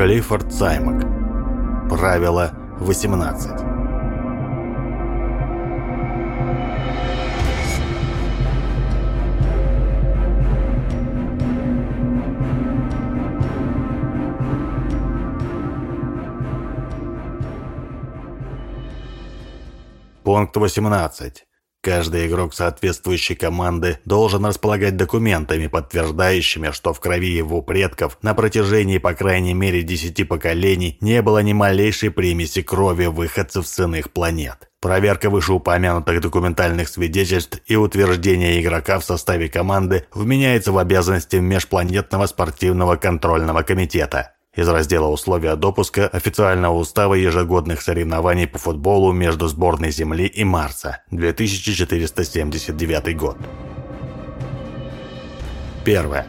Клиффорд Саймак. Правило 18. Пункт 18. Каждый игрок соответствующей команды должен располагать документами, подтверждающими, что в крови его предков на протяжении по крайней мере 10 поколений не было ни малейшей примеси крови выходцев с иных планет. Проверка вышеупомянутых документальных свидетельств и утверждение игрока в составе команды вменяется в обязанности Межпланетного спортивного контрольного комитета из раздела «Условия допуска» официального устава ежегодных соревнований по футболу между сборной Земли и Марса, 2479 год. Первое.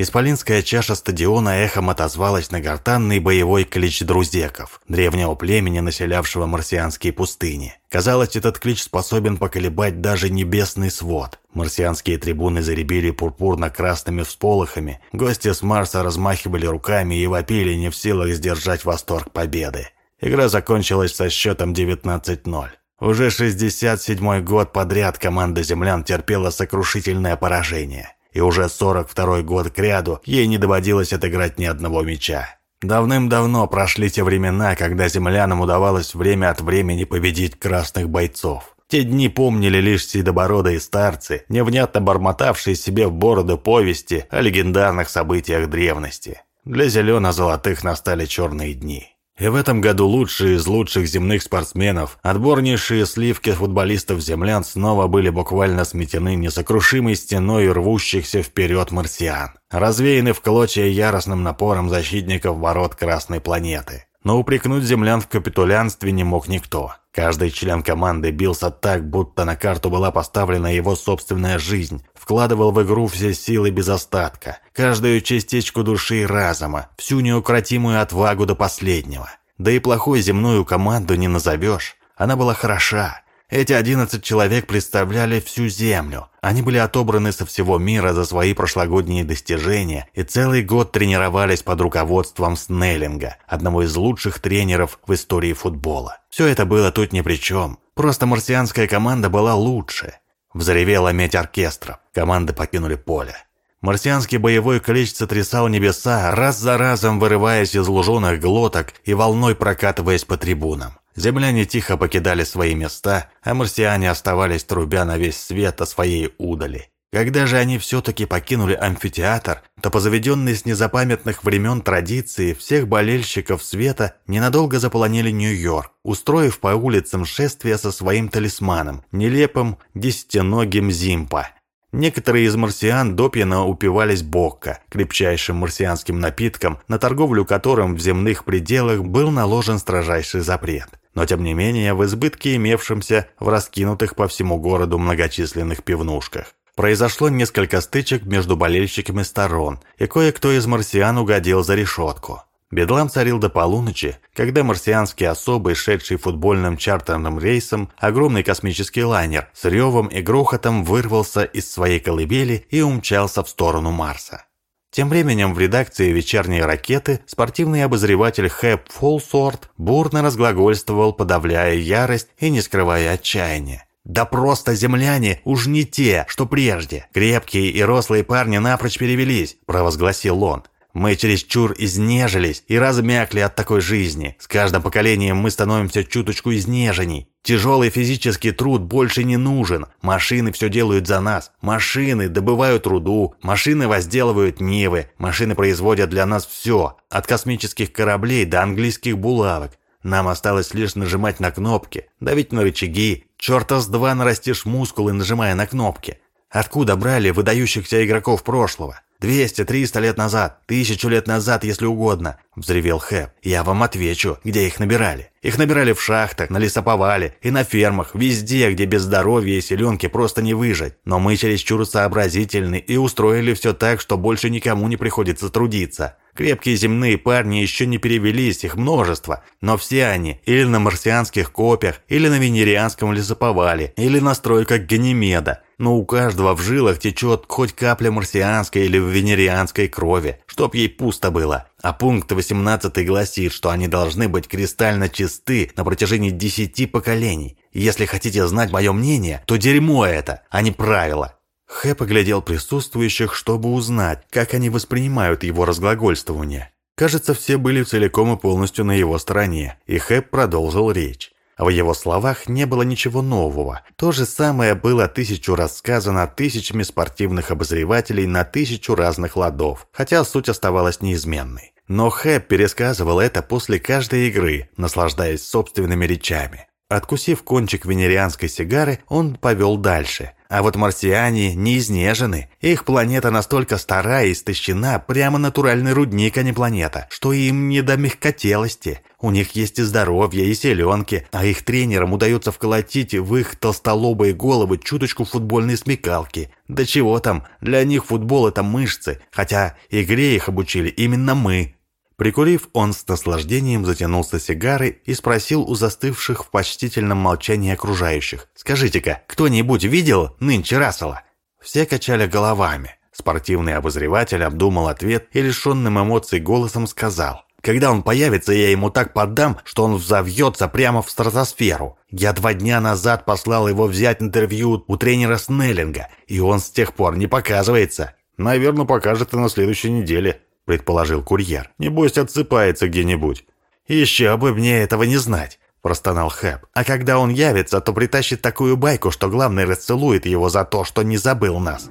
Исполинская чаша стадиона эхом отозвалась на гортанный боевой клич друзеков, древнего племени, населявшего марсианские пустыни. Казалось, этот клич способен поколебать даже небесный свод. Марсианские трибуны заребили пурпурно-красными всполохами, гости с Марса размахивали руками и вопили не в силах сдержать восторг победы. Игра закончилась со счетом 19-0. Уже 67-й год подряд команда землян терпела сокрушительное поражение и уже 42-й год кряду ей не доводилось отыграть ни одного мяча. Давным-давно прошли те времена, когда землянам удавалось время от времени победить красных бойцов. Те дни помнили лишь седобородые старцы, невнятно бормотавшие себе в бороду повести о легендарных событиях древности. Для зелено-золотых настали черные дни. И в этом году лучшие из лучших земных спортсменов, отборнейшие сливки футболистов-землян снова были буквально сметены несокрушимой стеной рвущихся вперед марсиан, развеяны в клочья яростным напором защитников ворот Красной планеты. Но упрекнуть землян в капитулянстве не мог никто. Каждый член команды бился так, будто на карту была поставлена его собственная жизнь, вкладывал в игру все силы без остатка, каждую частичку души и разума, всю неукротимую отвагу до последнего. Да и плохой земную команду не назовешь. Она была хороша, эти 11 человек представляли всю Землю. Они были отобраны со всего мира за свои прошлогодние достижения и целый год тренировались под руководством Снеллинга, одного из лучших тренеров в истории футбола. Все это было тут ни при чем. Просто марсианская команда была лучше. Взревела медь оркестра. Команды покинули поле. Марсианский боевой клич сотрясал небеса, раз за разом вырываясь из луженых глоток и волной прокатываясь по трибунам. Земляне тихо покидали свои места, а марсиане оставались трубя на весь свет о своей удали. Когда же они все-таки покинули амфитеатр, то по заведенной с незапамятных времен традиции всех болельщиков света ненадолго заполонили Нью-Йорк, устроив по улицам шествие со своим талисманом, нелепым десятиногим Зимпа. Некоторые из марсиан допьяно упивались бокка, крепчайшим марсианским напитком, на торговлю которым в земных пределах был наложен строжайший запрет но тем не менее в избытке имевшемся в раскинутых по всему городу многочисленных пивнушках. Произошло несколько стычек между болельщиками сторон, и кое-кто из марсиан угодил за решетку. Бедлам царил до полуночи, когда марсианские особы, шедший футбольным чартерным рейсом, огромный космический лайнер с ревом и грохотом вырвался из своей колыбели и умчался в сторону Марса. Тем временем в редакции «Вечерней ракеты» спортивный обозреватель Хэп Фолсорт бурно разглагольствовал, подавляя ярость и не скрывая отчаяния. «Да просто земляне уж не те, что прежде. Крепкие и рослые парни напрочь перевелись», – провозгласил он. Мы чересчур изнежились и размякли от такой жизни. С каждым поколением мы становимся чуточку изнеженней. Тяжелый физический труд больше не нужен. Машины все делают за нас. Машины добывают руду, машины возделывают нивы, машины производят для нас все. От космических кораблей до английских булавок. Нам осталось лишь нажимать на кнопки, давить на рычаги. Черта с два нарастишь мускулы, нажимая на кнопки. Откуда брали выдающихся игроков прошлого? «Двести, триста лет назад, тысячу лет назад, если угодно», – взревел Хэп. «Я вам отвечу, где их набирали. Их набирали в шахтах, на лесоповале и на фермах, везде, где без здоровья и селенки просто не выжить. Но мы чересчур сообразительны и устроили все так, что больше никому не приходится трудиться. Крепкие земные парни еще не перевелись, их множество, но все они или на марсианских копиях, или на венерианском лесоповале, или на стройках Ганимеда. Но у каждого в жилах течет хоть капля марсианской или венерианской крови, чтоб ей пусто было. А пункт 18 гласит, что они должны быть кристально чисты на протяжении 10 поколений. Если хотите знать мое мнение, то дерьмо это, а не правило. Хэп оглядел присутствующих, чтобы узнать, как они воспринимают его разглагольствование. Кажется, все были целиком и полностью на его стороне, и Хэп продолжил речь. В его словах не было ничего нового. То же самое было тысячу раз сказано тысячами спортивных обозревателей на тысячу разных ладов, хотя суть оставалась неизменной. Но Хэп пересказывал это после каждой игры, наслаждаясь собственными речами. Откусив кончик венерианской сигары, он повел дальше. А вот марсиане не изнежены. Их планета настолько стара и истощена, прямо натуральный рудник, а не планета, что им не до мягкотелости. У них есть и здоровье, и селенки, а их тренерам удается вколотить в их толстолобые головы чуточку футбольной смекалки. Да чего там, для них футбол это мышцы, хотя игре их обучили именно мы, Прикурив, он с наслаждением затянулся сигарой и спросил у застывших в почтительном молчании окружающих. «Скажите-ка, кто-нибудь видел нынче Рассела?» Все качали головами. Спортивный обозреватель обдумал ответ и лишенным эмоций голосом сказал. «Когда он появится, я ему так поддам, что он взовьется прямо в стратосферу. Я два дня назад послал его взять интервью у тренера Снеллинга, и он с тех пор не показывается. Наверное, покажет и на следующей неделе», предположил курьер. «Небось, отсыпается где-нибудь». «Еще бы мне этого не знать», – простонал Хэп. «А когда он явится, то притащит такую байку, что главный расцелует его за то, что не забыл нас».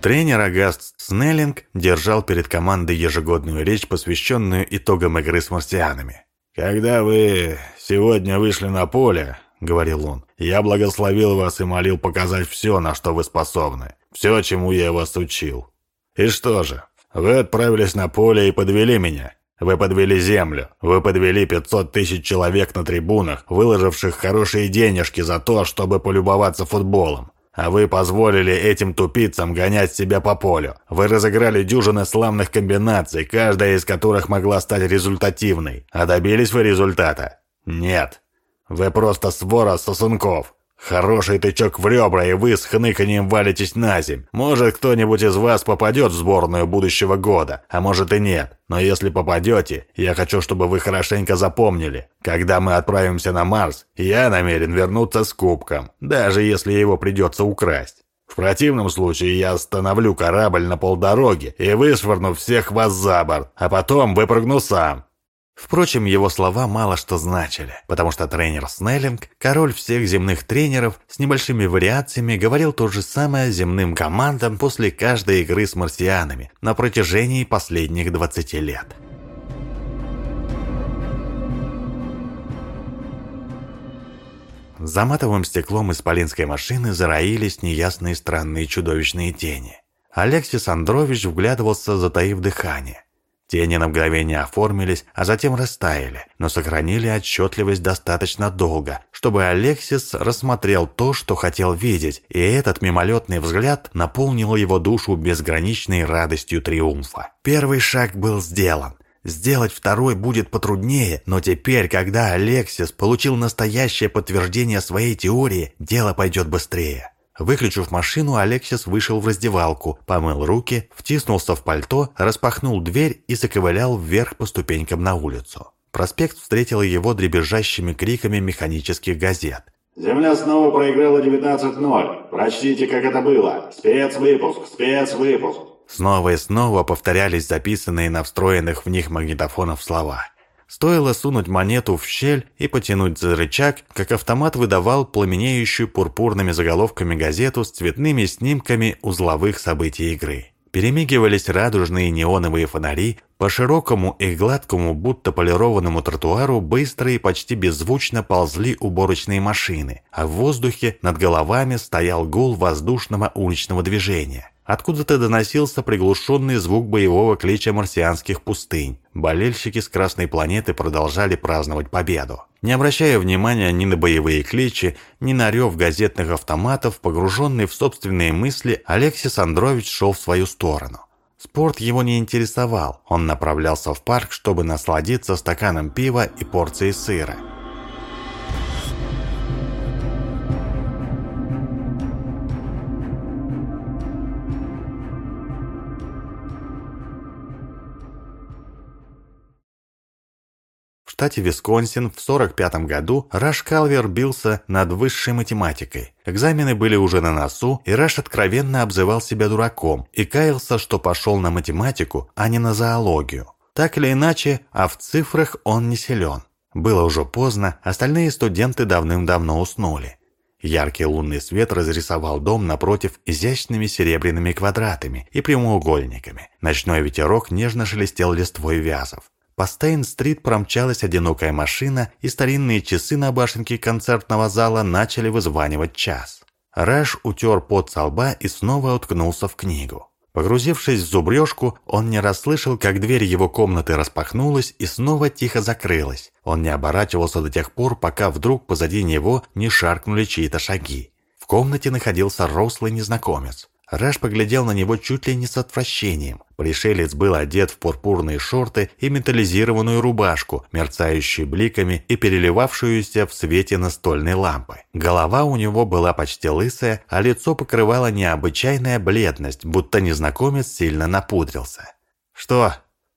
Тренер Агаст Снеллинг держал перед командой ежегодную речь, посвященную итогам игры с марсианами. «Когда вы сегодня вышли на поле, — говорил он, — я благословил вас и молил показать все, на что вы способны. Все, чему я вас учил. И что же, вы отправились на поле и подвели меня. Вы подвели землю. Вы подвели 500 тысяч человек на трибунах, выложивших хорошие денежки за то, чтобы полюбоваться футболом. А вы позволили этим тупицам гонять себя по полю. Вы разыграли дюжины славных комбинаций, каждая из которых могла стать результативной. А добились вы результата? Нет. Вы просто свора сосунков. Хороший тычок в ребра, и вы с хныканьем валитесь на земь. Может, кто-нибудь из вас попадет в сборную будущего года, а может и нет. Но если попадете, я хочу, чтобы вы хорошенько запомнили. Когда мы отправимся на Марс, я намерен вернуться с кубком, даже если его придется украсть. В противном случае я остановлю корабль на полдороги и вышвырну всех вас за борт, а потом выпрыгну сам. Впрочем, его слова мало что значили, потому что тренер Снеллинг, король всех земных тренеров, с небольшими вариациями говорил то же самое земным командам после каждой игры с марсианами на протяжении последних 20 лет. За матовым стеклом исполинской машины зароились неясные странные чудовищные тени. Алексис Андрович вглядывался, затаив дыхание. Тени на мгновение оформились, а затем растаяли, но сохранили отчетливость достаточно долго, чтобы Алексис рассмотрел то, что хотел видеть, и этот мимолетный взгляд наполнил его душу безграничной радостью триумфа. Первый шаг был сделан. Сделать второй будет потруднее, но теперь, когда Алексис получил настоящее подтверждение своей теории, дело пойдет быстрее. Выключив машину, Алексис вышел в раздевалку, помыл руки, втиснулся в пальто, распахнул дверь и заковылял вверх по ступенькам на улицу. Проспект встретил его дребезжащими криками механических газет. «Земля снова проиграла 19-0. Прочтите, как это было. Спецвыпуск, спецвыпуск». Снова и снова повторялись записанные на встроенных в них магнитофонов слова. Стоило сунуть монету в щель и потянуть за рычаг, как автомат выдавал пламенеющую пурпурными заголовками газету с цветными снимками узловых событий игры. Перемигивались радужные неоновые фонари, по широкому и гладкому, будто полированному тротуару быстро и почти беззвучно ползли уборочные машины, а в воздухе над головами стоял гул воздушного уличного движения. Откуда-то доносился приглушенный звук боевого клича марсианских пустынь. Болельщики с Красной планеты продолжали праздновать победу. Не обращая внимания ни на боевые кличи, ни на рев газетных автоматов, погруженный в собственные мысли, Алексис Андрович шел в свою сторону. Спорт его не интересовал, он направлялся в парк, чтобы насладиться стаканом пива и порцией сыра. Штате Висконсин в 45 году Раш Калвер бился над высшей математикой. Экзамены были уже на носу, и Раш откровенно обзывал себя дураком и каялся, что пошел на математику, а не на зоологию. Так или иначе, а в цифрах он не силен. Было уже поздно, остальные студенты давным-давно уснули. Яркий лунный свет разрисовал дом напротив изящными серебряными квадратами и прямоугольниками. Ночной ветерок нежно шелестел листвой вязов. По Стейн-стрит промчалась одинокая машина, и старинные часы на башенке концертного зала начали вызванивать час. Рэш утер пот со лба и снова уткнулся в книгу. Погрузившись в зубрежку, он не расслышал, как дверь его комнаты распахнулась и снова тихо закрылась. Он не оборачивался до тех пор, пока вдруг позади него не шаркнули чьи-то шаги. В комнате находился рослый незнакомец. Рэш поглядел на него чуть ли не с отвращением. Пришелец был одет в пурпурные шорты и металлизированную рубашку, мерцающую бликами и переливавшуюся в свете настольной лампы. Голова у него была почти лысая, а лицо покрывала необычайная бледность, будто незнакомец сильно напудрился. «Что,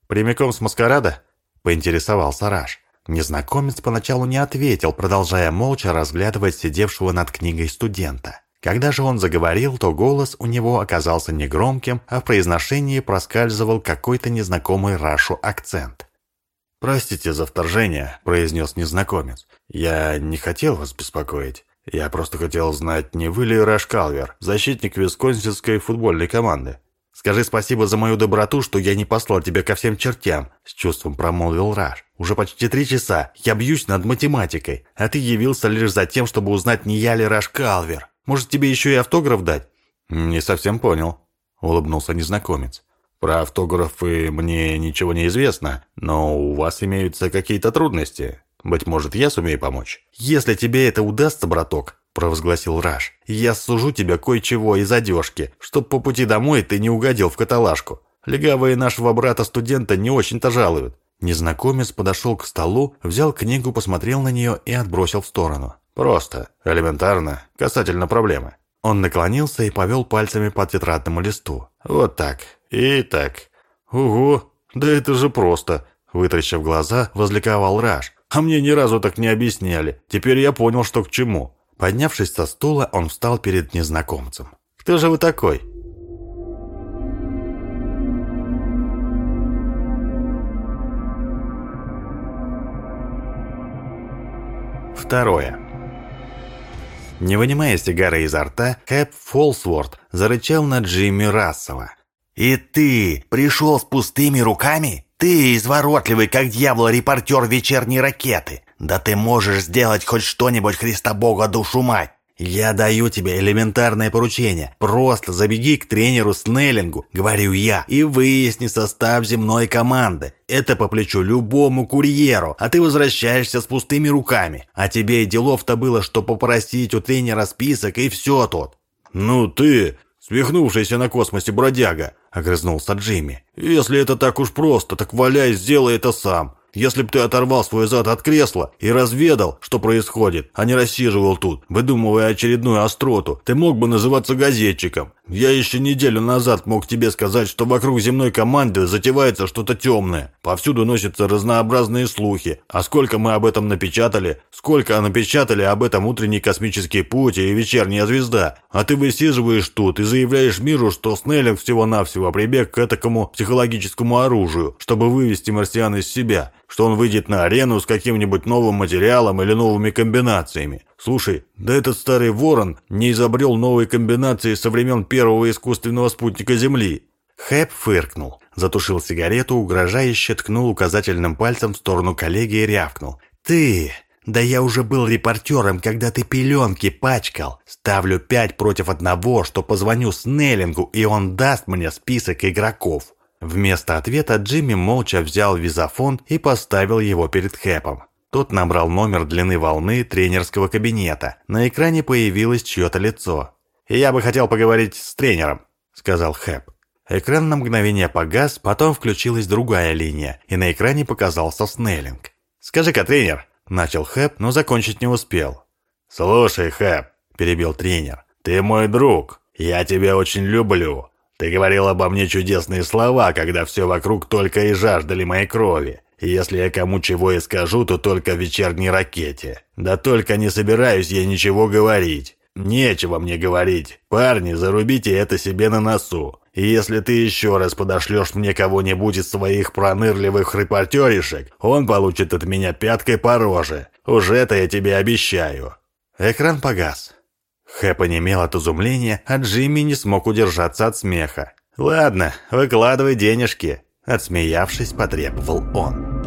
прямиком с маскарада?» – поинтересовался Раш. Незнакомец поначалу не ответил, продолжая молча разглядывать сидевшего над книгой студента. Когда же он заговорил, то голос у него оказался негромким, а в произношении проскальзывал какой-то незнакомый Рашу акцент. «Простите за вторжение», – произнес незнакомец. «Я не хотел вас беспокоить. Я просто хотел знать, не вы ли Раш Калвер, защитник висконсинской футбольной команды?» «Скажи спасибо за мою доброту, что я не послал тебя ко всем чертям», – с чувством промолвил Раш. «Уже почти три часа. Я бьюсь над математикой, а ты явился лишь за тем, чтобы узнать, не я ли Раш Калвер». Может, тебе еще и автограф дать?» «Не совсем понял», — улыбнулся незнакомец. «Про автографы мне ничего не известно, но у вас имеются какие-то трудности. Быть может, я сумею помочь?» «Если тебе это удастся, браток», — провозгласил Раш, «я сужу тебя кое-чего из одежки, чтоб по пути домой ты не угодил в каталажку. Легавые нашего брата-студента не очень-то жалуют». Незнакомец подошел к столу, взял книгу, посмотрел на нее и отбросил в сторону. Просто, элементарно, касательно проблемы. Он наклонился и повел пальцами по тетрадному листу. Вот так. И так. Угу, да это же просто. Вытращив глаза, возликовал Раш. А мне ни разу так не объясняли. Теперь я понял, что к чему. Поднявшись со стула, он встал перед незнакомцем. «Кто же вы такой?» Второе. Не вынимая сигары изо рта, Кэп Фолсворт зарычал на Джимми Рассела. «И ты пришел с пустыми руками? Ты изворотливый, как дьявол, репортер вечерней ракеты. Да ты можешь сделать хоть что-нибудь, Христа Бога, душу мать. «Я даю тебе элементарное поручение. Просто забеги к тренеру Снеллингу, говорю я, и выясни состав земной команды. Это по плечу любому курьеру, а ты возвращаешься с пустыми руками. А тебе и делов-то было, что попросить у тренера список, и все тут». «Ну ты, свихнувшийся на космосе бродяга», — огрызнулся Джимми. «Если это так уж просто, так валяй, сделай это сам. Если б ты оторвал свой зад от кресла и разведал, что происходит, а не рассиживал тут, выдумывая очередную остроту, ты мог бы называться газетчиком. Я еще неделю назад мог тебе сказать, что вокруг земной команды затевается что-то темное. Повсюду носятся разнообразные слухи. А сколько мы об этом напечатали? Сколько напечатали об этом утренний космический путь и вечерняя звезда? А ты высиживаешь тут и заявляешь миру, что Снеллинг всего-навсего прибег к этакому психологическому оружию, чтобы вывести марсиан из себя что он выйдет на арену с каким-нибудь новым материалом или новыми комбинациями. Слушай, да этот старый ворон не изобрел новые комбинации со времен первого искусственного спутника Земли. Хэп фыркнул, затушил сигарету, угрожающе ткнул указательным пальцем в сторону коллеги и рявкнул. «Ты! Да я уже был репортером, когда ты пеленки пачкал. Ставлю пять против одного, что позвоню Снеллингу, и он даст мне список игроков». Вместо ответа Джимми молча взял визофон и поставил его перед Хэпом. Тот набрал номер длины волны тренерского кабинета. На экране появилось чье-то лицо. «Я бы хотел поговорить с тренером», — сказал Хэп. Экран на мгновение погас, потом включилась другая линия, и на экране показался Снеллинг. «Скажи-ка, тренер», — начал Хэп, но закончить не успел. «Слушай, Хэп», — перебил тренер, — «ты мой друг, я тебя очень люблю. Ты говорил обо мне чудесные слова, когда все вокруг только и жаждали моей крови. Если я кому чего и скажу, то только в вечерней ракете. Да только не собираюсь я ничего говорить. Нечего мне говорить. Парни, зарубите это себе на носу. И если ты еще раз подошлешь мне кого-нибудь из своих пронырливых репортеришек, он получит от меня пяткой по роже. Уже это я тебе обещаю». Экран погас. Хэп онемел от изумления, а Джимми не смог удержаться от смеха. «Ладно, выкладывай денежки», — отсмеявшись, потребовал он.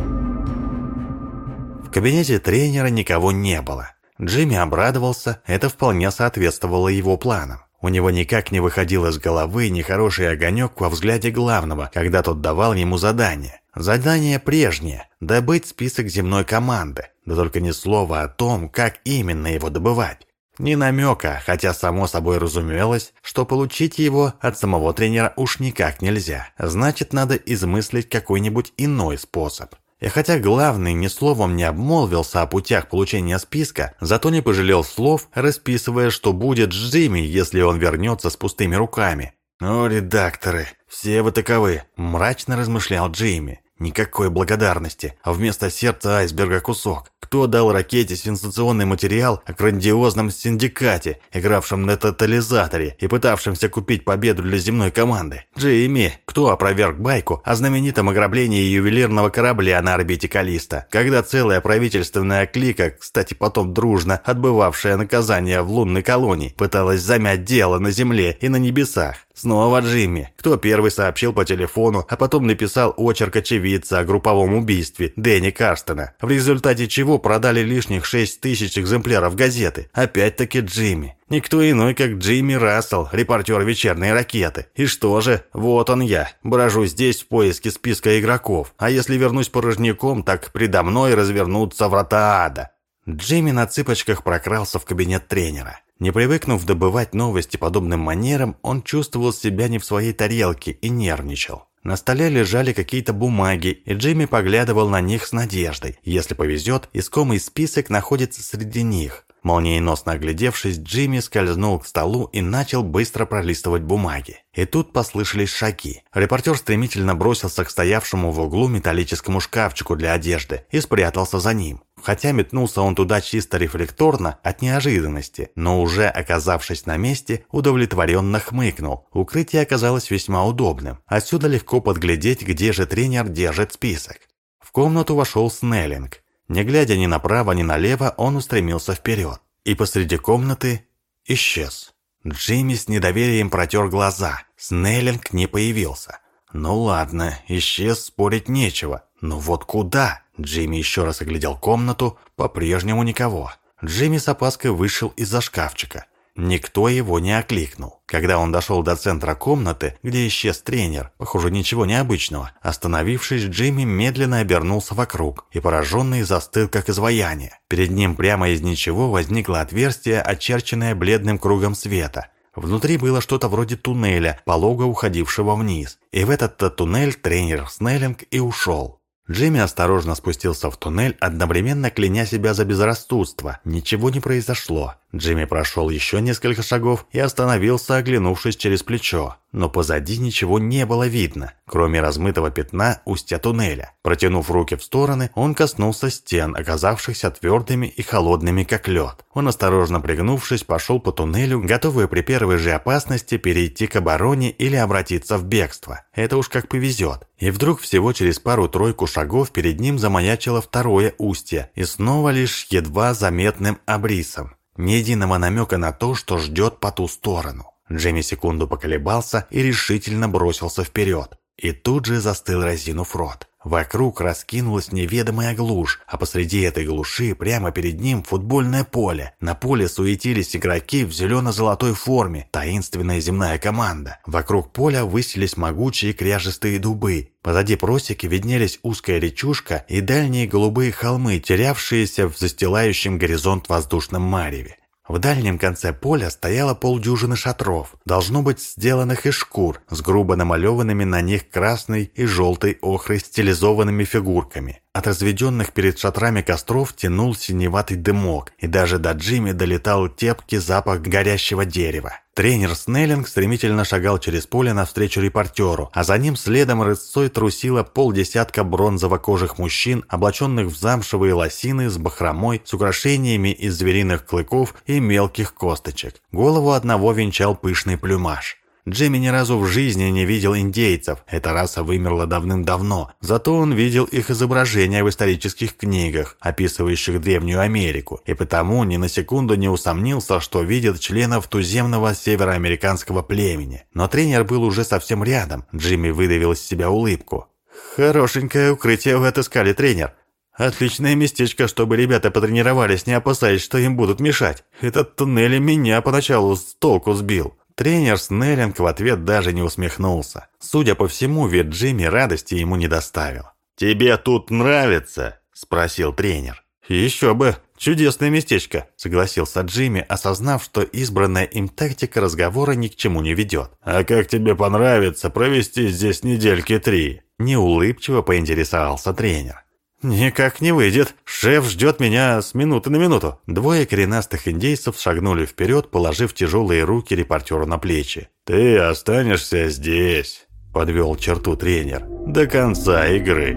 В кабинете тренера никого не было. Джимми обрадовался, это вполне соответствовало его планам. У него никак не выходил из головы нехороший огонек во взгляде главного, когда тот давал ему задание. Задание прежнее – добыть список земной команды, да только ни слова о том, как именно его добывать. Ни намека, хотя само собой разумелось, что получить его от самого тренера уж никак нельзя. Значит, надо измыслить какой-нибудь иной способ. И хотя главный ни словом не обмолвился о путях получения списка, зато не пожалел слов, расписывая, что будет с Джимми, если он вернется с пустыми руками. «О, редакторы, все вы таковы», – мрачно размышлял Джимми. Никакой благодарности, а вместо сердца айсберга кусок. Кто дал ракете сенсационный материал о грандиозном синдикате, игравшем на тотализаторе и пытавшемся купить победу для земной команды? Джейми, кто опроверг байку о знаменитом ограблении ювелирного корабля на орбите Калиста, когда целая правительственная клика, кстати, потом дружно отбывавшая наказание в лунной колонии, пыталась замять дело на Земле и на небесах? Снова Джимми. Кто первый сообщил по телефону, а потом написал очерк очевидца о групповом убийстве Дэнни Карстона, в результате чего продали лишних 6 тысяч экземпляров газеты. Опять-таки Джимми. Никто иной, как Джимми Рассел, репортер вечерней ракеты. И что же, вот он я, брожу здесь в поиске списка игроков. А если вернусь порожняком, так предо мной развернутся врата ада. Джимми на цыпочках прокрался в кабинет тренера. Не привыкнув добывать новости подобным манерам, он чувствовал себя не в своей тарелке и нервничал. На столе лежали какие-то бумаги, и Джимми поглядывал на них с надеждой. Если повезет, искомый список находится среди них. Молниеносно оглядевшись, Джимми скользнул к столу и начал быстро пролистывать бумаги. И тут послышались шаги. Репортер стремительно бросился к стоявшему в углу металлическому шкафчику для одежды и спрятался за ним. Хотя метнулся он туда чисто рефлекторно от неожиданности, но уже оказавшись на месте, удовлетворенно хмыкнул. Укрытие оказалось весьма удобным. Отсюда легко подглядеть, где же тренер держит список. В комнату вошел Снеллинг. Не глядя ни направо, ни налево, он устремился вперед. И посреди комнаты исчез. Джимми с недоверием протер глаза. Снеллинг не появился. Ну ладно, исчез, спорить нечего. Но вот куда? Джимми еще раз оглядел комнату, по-прежнему никого. Джимми с опаской вышел из-за шкафчика. Никто его не окликнул. Когда он дошел до центра комнаты, где исчез тренер, похоже, ничего необычного, остановившись, Джимми медленно обернулся вокруг и пораженный застыл, как изваяние. Перед ним прямо из ничего возникло отверстие, очерченное бледным кругом света. Внутри было что-то вроде туннеля, полого уходившего вниз. И в этот-то туннель тренер Снеллинг и ушел. Джимми осторожно спустился в туннель, одновременно кляня себя за безрассудство. Ничего не произошло. Джимми прошел еще несколько шагов и остановился, оглянувшись через плечо. Но позади ничего не было видно, кроме размытого пятна устья туннеля. Протянув руки в стороны, он коснулся стен, оказавшихся твердыми и холодными, как лед. Он, осторожно пригнувшись, пошел по туннелю, готовый при первой же опасности перейти к обороне или обратиться в бегство. Это уж как повезет. И вдруг всего через пару-тройку шагов перед ним замаячило второе устье, и снова лишь едва заметным обрисом. Ни единого намека на то, что ждет по ту сторону. Джемми секунду поколебался и решительно бросился вперед. И тут же застыл разинув рот. Вокруг раскинулась неведомая глушь, а посреди этой глуши прямо перед ним футбольное поле. На поле суетились игроки в зелено-золотой форме, таинственная земная команда. Вокруг поля высились могучие кряжестые дубы. Позади просеки виднелись узкая речушка и дальние голубые холмы, терявшиеся в застилающем горизонт воздушном мареве. В дальнем конце поля стояло полдюжины шатров, должно быть сделанных из шкур, с грубо намалеванными на них красной и желтой охрой стилизованными фигурками. От разведенных перед шатрами костров тянул синеватый дымок, и даже до Джимми долетал тепкий запах горящего дерева. Тренер Снеллинг стремительно шагал через поле навстречу репортеру, а за ним следом рысцой трусило полдесятка бронзово-кожих мужчин, облаченных в замшевые лосины с бахромой, с украшениями из звериных клыков и мелких косточек. Голову одного венчал пышный плюмаж. Джимми ни разу в жизни не видел индейцев. Эта раса вымерла давным-давно. Зато он видел их изображения в исторических книгах, описывающих Древнюю Америку, и потому ни на секунду не усомнился, что видит членов туземного североамериканского племени. Но тренер был уже совсем рядом. Джимми выдавил из себя улыбку. «Хорошенькое укрытие вы отыскали, тренер. Отличное местечко, чтобы ребята потренировались, не опасаясь, что им будут мешать. Этот туннель меня поначалу с толку сбил». Тренер Снеллинг в ответ даже не усмехнулся. Судя по всему, вид Джимми радости ему не доставил. «Тебе тут нравится?» – спросил тренер. «Еще бы! Чудесное местечко!» – согласился Джимми, осознав, что избранная им тактика разговора ни к чему не ведет. «А как тебе понравится провести здесь недельки три?» – неулыбчиво поинтересовался тренер. «Никак не выйдет. Шеф ждет меня с минуты на минуту». Двое коренастых индейцев шагнули вперед, положив тяжелые руки репортеру на плечи. «Ты останешься здесь», — подвел черту тренер, — «до конца игры».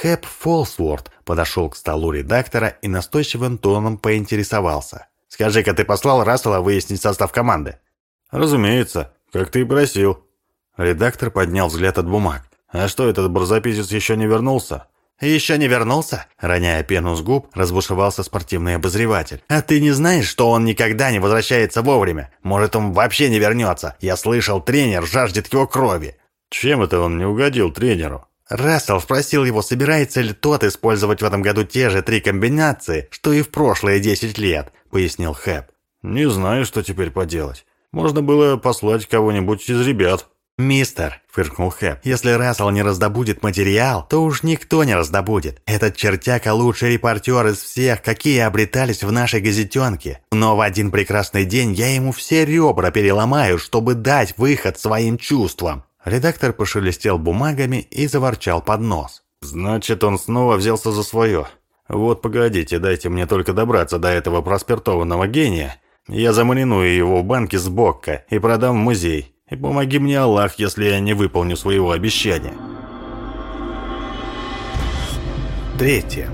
Хэп Фолсворт подошел к столу редактора и настойчивым тоном поинтересовался. «Скажи-ка, ты послал Рассела выяснить состав команды?» «Разумеется. Как ты и просил». Редактор поднял взгляд от бумаг. «А что, этот барзаписец еще не вернулся?» «Еще не вернулся?» Роняя пену с губ, разбушевался спортивный обозреватель. «А ты не знаешь, что он никогда не возвращается вовремя? Может, он вообще не вернется? Я слышал, тренер жаждет его крови». «Чем это он не угодил тренеру?» Рассел спросил его, собирается ли тот использовать в этом году те же три комбинации, что и в прошлые десять лет, пояснил Хэп. «Не знаю, что теперь поделать. Можно было послать кого-нибудь из ребят». «Мистер», — фыркнул Хэп, — «если Рассел не раздобудет материал, то уж никто не раздобудет. Этот чертяка лучший репортер из всех, какие обретались в нашей газетенке. Но в один прекрасный день я ему все ребра переломаю, чтобы дать выход своим чувствам». Редактор пошелестел бумагами и заворчал под нос. «Значит, он снова взялся за свое. Вот погодите, дайте мне только добраться до этого проспиртованного гения, я замариную его в банке с Бокко и продам в музей. И помоги мне Аллах, если я не выполню своего обещания. Третье.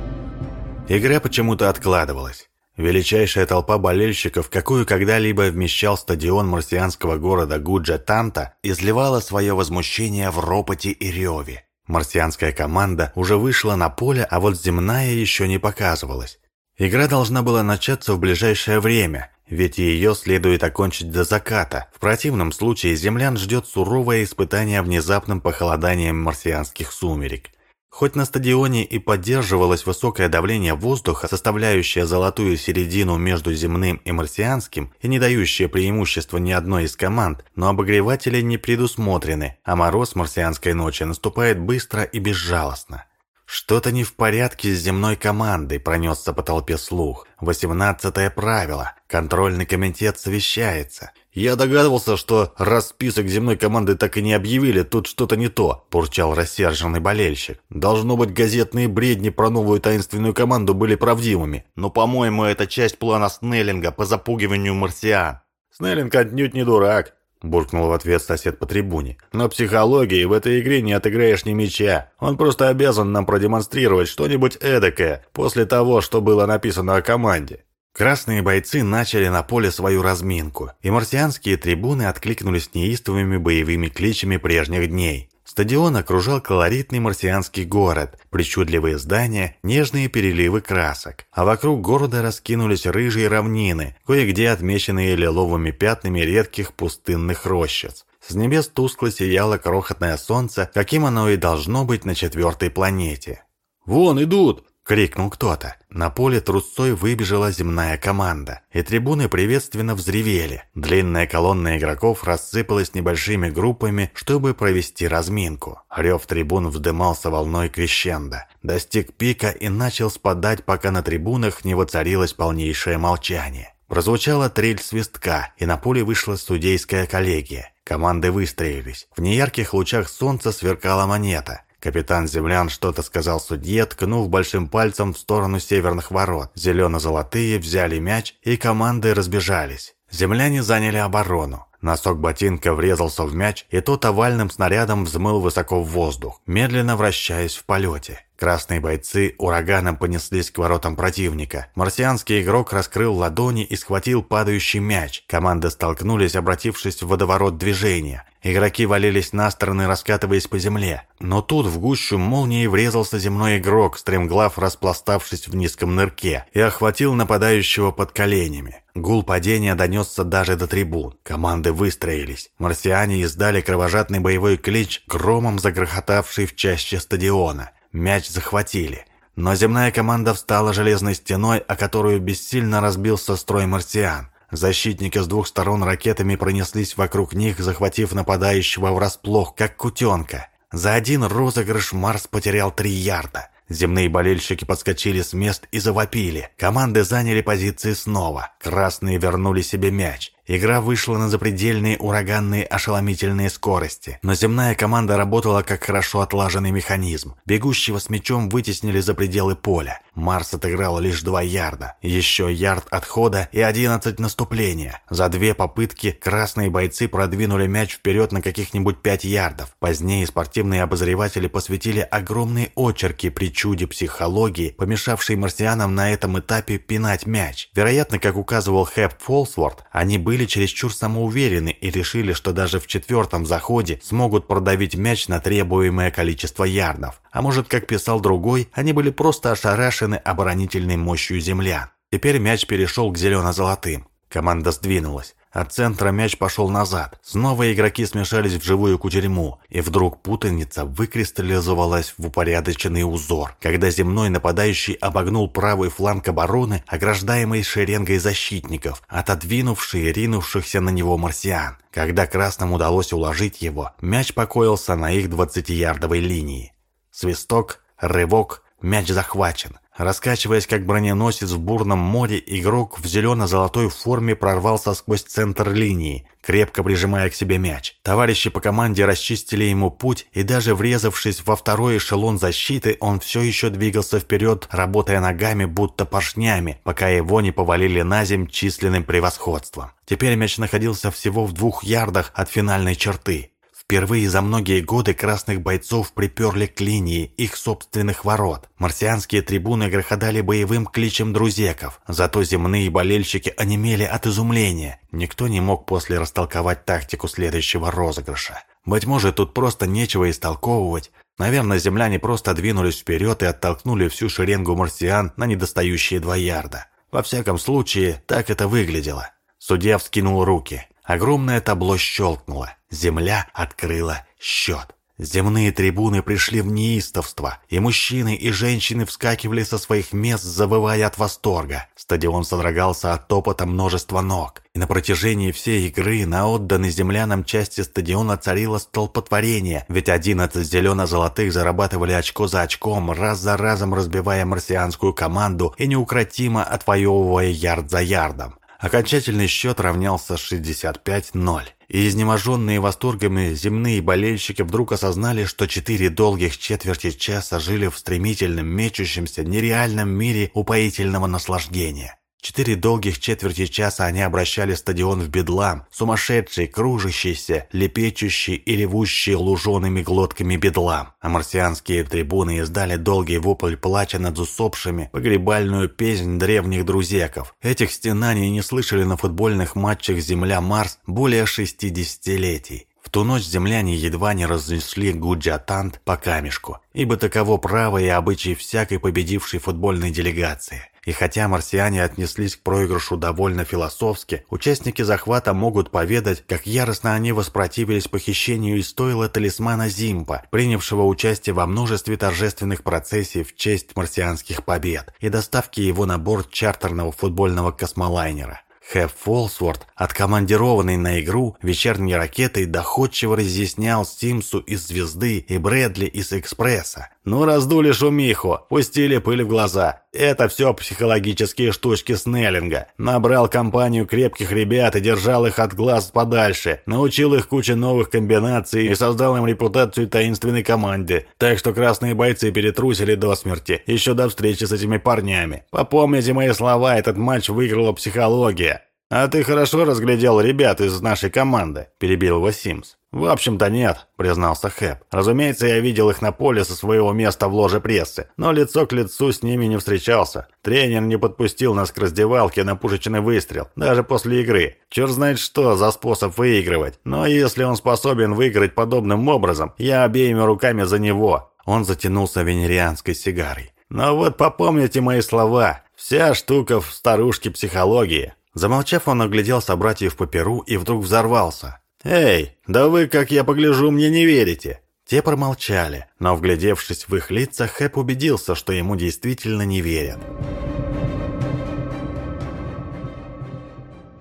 Игра почему-то откладывалась. Величайшая толпа болельщиков, какую когда-либо вмещал стадион марсианского города Гуджа-Танта, изливала свое возмущение в ропоте и реве. Марсианская команда уже вышла на поле, а вот земная еще не показывалась. Игра должна была начаться в ближайшее время, ведь ее следует окончить до заката. В противном случае землян ждет суровое испытание внезапным похолоданием марсианских сумерек. Хоть на стадионе и поддерживалось высокое давление воздуха, составляющее золотую середину между земным и марсианским и не дающее преимущества ни одной из команд, но обогреватели не предусмотрены, а мороз марсианской ночи наступает быстро и безжалостно. «Что-то не в порядке с земной командой», – пронесся по толпе слух. «Восемнадцатое правило. Контрольный комитет совещается». «Я догадывался, что раз список земной команды так и не объявили, тут что-то не то», – бурчал рассерженный болельщик. «Должно быть, газетные бредни про новую таинственную команду были правдивыми. Но, по-моему, это часть плана Снеллинга по запугиванию марсиан». «Снеллинг отнюдь не дурак. – буркнул в ответ сосед по трибуне. «Но психологии в этой игре не отыграешь ни мяча. Он просто обязан нам продемонстрировать что-нибудь эдакое после того, что было написано о команде». Красные бойцы начали на поле свою разминку, и марсианские трибуны откликнулись неистовыми боевыми кличами прежних дней. Стадион окружал колоритный марсианский город, причудливые здания, нежные переливы красок. А вокруг города раскинулись рыжие равнины, кое-где отмеченные лиловыми пятнами редких пустынных рощиц. С небес тускло сияло крохотное солнце, каким оно и должно быть на четвертой планете. «Вон идут!» Крикнул кто-то. На поле трусцой выбежала земная команда, и трибуны приветственно взревели. Длинная колонна игроков рассыпалась небольшими группами, чтобы провести разминку. Рев трибун вздымался волной крещенда, достиг пика и начал спадать, пока на трибунах не воцарилось полнейшее молчание. Прозвучала трель свистка, и на поле вышла судейская коллегия. Команды выстроились. В неярких лучах солнца сверкала монета. Капитан Землян что-то сказал судье, ткнув большим пальцем в сторону северных ворот. Зелено-золотые взяли мяч, и команды разбежались. Земляне заняли оборону. Носок ботинка врезался в мяч, и тот овальным снарядом взмыл высоко в воздух, медленно вращаясь в полете. Красные бойцы ураганом понеслись к воротам противника. Марсианский игрок раскрыл ладони и схватил падающий мяч. Команды столкнулись, обратившись в водоворот движения. Игроки валились на стороны, раскатываясь по земле. Но тут в гущу молнии врезался земной игрок, стремглав распластавшись в низком нырке, и охватил нападающего под коленями. Гул падения донесся даже до трибун. Команды выстроились. Марсиане издали кровожадный боевой клич, громом загрохотавший в чаще стадиона. Мяч захватили. Но земная команда встала железной стеной, о которую бессильно разбился строй марсиан. Защитники с двух сторон ракетами пронеслись вокруг них, захватив нападающего врасплох, как кутенка. За один розыгрыш Марс потерял три ярда. Земные болельщики подскочили с мест и завопили. Команды заняли позиции снова. Красные вернули себе мяч. Игра вышла на запредельные ураганные ошеломительные скорости, но земная команда работала как хорошо отлаженный механизм. Бегущего с мячом вытеснили за пределы поля. Марс отыграл лишь два ярда, еще ярд отхода и одиннадцать наступления. За две попытки красные бойцы продвинули мяч вперед на каких-нибудь пять ярдов. Позднее спортивные обозреватели посвятили огромные очерки при чуде психологии, помешавшей марсианам на этом этапе пинать мяч. Вероятно, как указывал Хэп Фолсворт, они были были чересчур самоуверены и решили, что даже в четвертом заходе смогут продавить мяч на требуемое количество ярдов. А может, как писал другой, они были просто ошарашены оборонительной мощью землян. Теперь мяч перешел к зелено-золотым. Команда сдвинулась. От центра мяч пошел назад. Снова игроки смешались в живую кутерьму, и вдруг путаница выкристаллизовалась в упорядоченный узор, когда земной нападающий обогнул правый фланг обороны, ограждаемый шеренгой защитников, отодвинувший ринувшихся на него марсиан. Когда красным удалось уложить его, мяч покоился на их 20-ярдовой линии. Свисток, рывок, мяч захвачен. Раскачиваясь как броненосец в бурном море, игрок в зелено-золотой форме прорвался сквозь центр линии, крепко прижимая к себе мяч. Товарищи по команде расчистили ему путь, и даже врезавшись во второй эшелон защиты, он все еще двигался вперед, работая ногами, будто поршнями, пока его не повалили на земь численным превосходством. Теперь мяч находился всего в двух ярдах от финальной черты. Впервые за многие годы красных бойцов приперли к линии их собственных ворот. Марсианские трибуны грохотали боевым кличем друзеков. Зато земные болельщики онемели от изумления. Никто не мог после растолковать тактику следующего розыгрыша. Быть может, тут просто нечего истолковывать. Наверное, земляне просто двинулись вперед и оттолкнули всю шеренгу марсиан на недостающие два ярда. Во всяком случае, так это выглядело. Судья вскинул руки. Огромное табло щелкнуло. Земля открыла счет. Земные трибуны пришли в неистовство, и мужчины и женщины вскакивали со своих мест, забывая от восторга. Стадион содрогался от топота множества ног, и на протяжении всей игры на отданной землянам части стадиона царило столпотворение, ведь 11 зелено-золотых зарабатывали очко за очком, раз за разом разбивая марсианскую команду и неукротимо отвоевывая ярд за ярдом. Окончательный счет равнялся 65-0. И изнеможенные восторгами земные болельщики вдруг осознали, что четыре долгих четверти часа жили в стремительном, мечущемся, нереальном мире упоительного наслаждения. Четыре долгих четверти часа они обращали стадион в бедлам, сумасшедший, кружащийся, лепечущий и ревущий лужеными глотками бедлам. А марсианские трибуны издали долгий вопль плача над усопшими, погребальную песнь древних друзеков. Этих стенаний не слышали на футбольных матчах «Земля-Марс» более 60 летий. В ту ночь земляне едва не разнесли Гуджатант по камешку, ибо таково право и обычай всякой победившей футбольной делегации. И хотя марсиане отнеслись к проигрышу довольно философски, участники захвата могут поведать, как яростно они воспротивились похищению из стойла талисмана Зимпа, принявшего участие во множестве торжественных процессий в честь марсианских побед, и доставки его на борт чартерного футбольного космолайнера. Хэв Фолсворт, откомандированный на игру, вечерней ракетой доходчиво разъяснял Симсу из «Звезды» и Брэдли из «Экспресса». Ну, раздули шумиху, пустили пыль в глаза. Это все психологические штучки Снеллинга. Набрал компанию крепких ребят и держал их от глаз подальше. Научил их куче новых комбинаций и создал им репутацию таинственной команды. Так что красные бойцы перетрусили до смерти, еще до встречи с этими парнями. Попомните мои слова, этот матч выиграла психология. «А ты хорошо разглядел ребят из нашей команды», – перебил его Симс. «В общем-то нет», – признался Хэп. «Разумеется, я видел их на поле со своего места в ложе прессы, но лицо к лицу с ними не встречался. Тренер не подпустил нас к раздевалке на пушечный выстрел, даже после игры. Черт знает что за способ выигрывать. Но если он способен выиграть подобным образом, я обеими руками за него». Он затянулся венерианской сигарой. «Но вот попомните мои слова. Вся штука в старушке психологии. Замолчав, он оглядел собратьев по перу и вдруг взорвался. «Эй, да вы, как я погляжу, мне не верите!» Те промолчали, но, вглядевшись в их лица, Хэп убедился, что ему действительно не верят.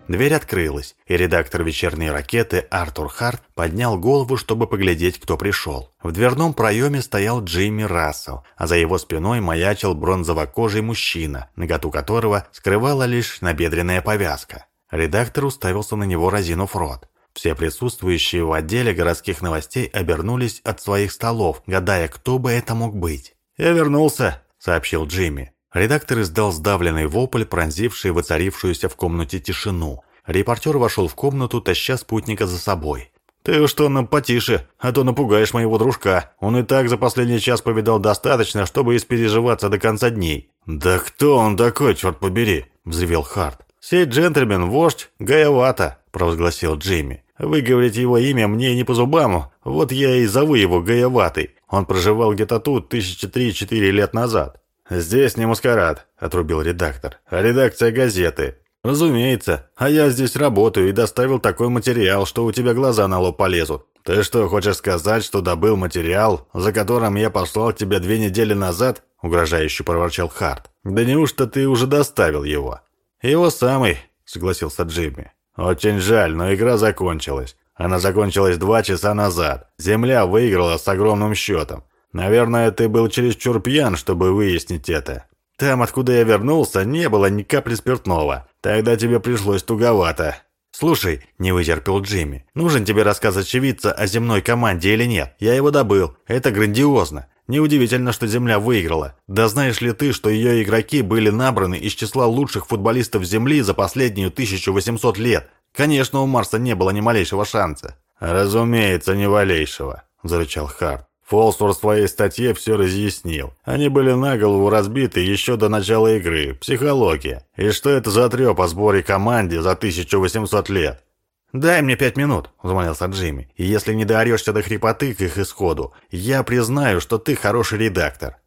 Дверь открылась, и редактор «Вечерней ракеты» Артур Харт поднял голову, чтобы поглядеть, кто пришел. В дверном проеме стоял Джимми Рассел, а за его спиной маячил бронзово-кожий мужчина, наготу которого скрывала лишь набедренная повязка. Редактор уставился на него, разинув рот. Все присутствующие в отделе городских новостей обернулись от своих столов, гадая, кто бы это мог быть. «Я вернулся», — сообщил Джимми. Редактор издал сдавленный вопль, пронзивший воцарившуюся в комнате тишину. Репортер вошел в комнату, таща спутника за собой. «Ты что, нам потише, а то напугаешь моего дружка. Он и так за последний час повидал достаточно, чтобы испереживаться до конца дней». «Да кто он такой, черт побери?» – взревел Харт. «Сей джентльмен, вождь Гаявата», – провозгласил Джимми. «Выговорить его имя мне не по зубам, вот я и зову его Гаяватой. Он проживал где-то тут тысячи три-четыре лет назад». «Здесь не маскарад», — отрубил редактор, — «а редакция газеты». «Разумеется. А я здесь работаю и доставил такой материал, что у тебя глаза на лоб полезут. Ты что, хочешь сказать, что добыл материал, за которым я послал тебя две недели назад?» — угрожающе проворчал Харт. «Да неужто ты уже доставил его?» «Его самый», — согласился Джимми. «Очень жаль, но игра закончилась. Она закончилась два часа назад. Земля выиграла с огромным счетом. Наверное, ты был чересчур пьян, чтобы выяснить это. Там, откуда я вернулся, не было ни капли спиртного. Тогда тебе пришлось туговато. «Слушай», — не вытерпел Джимми, — «нужен тебе рассказ очевидца о земной команде или нет? Я его добыл. Это грандиозно. Неудивительно, что Земля выиграла. Да знаешь ли ты, что ее игроки были набраны из числа лучших футболистов Земли за последнюю 1800 лет? Конечно, у Марса не было ни малейшего шанса». «Разумеется, ни малейшего», — зарычал Харт. Фолсвор в своей статье все разъяснил. Они были на голову разбиты еще до начала игры. Психология. И что это за треп о сборе команде за 1800 лет? «Дай мне пять минут», — взмолился Джимми. «И если не доорешься до хрипоты к их исходу, я признаю, что ты хороший редактор».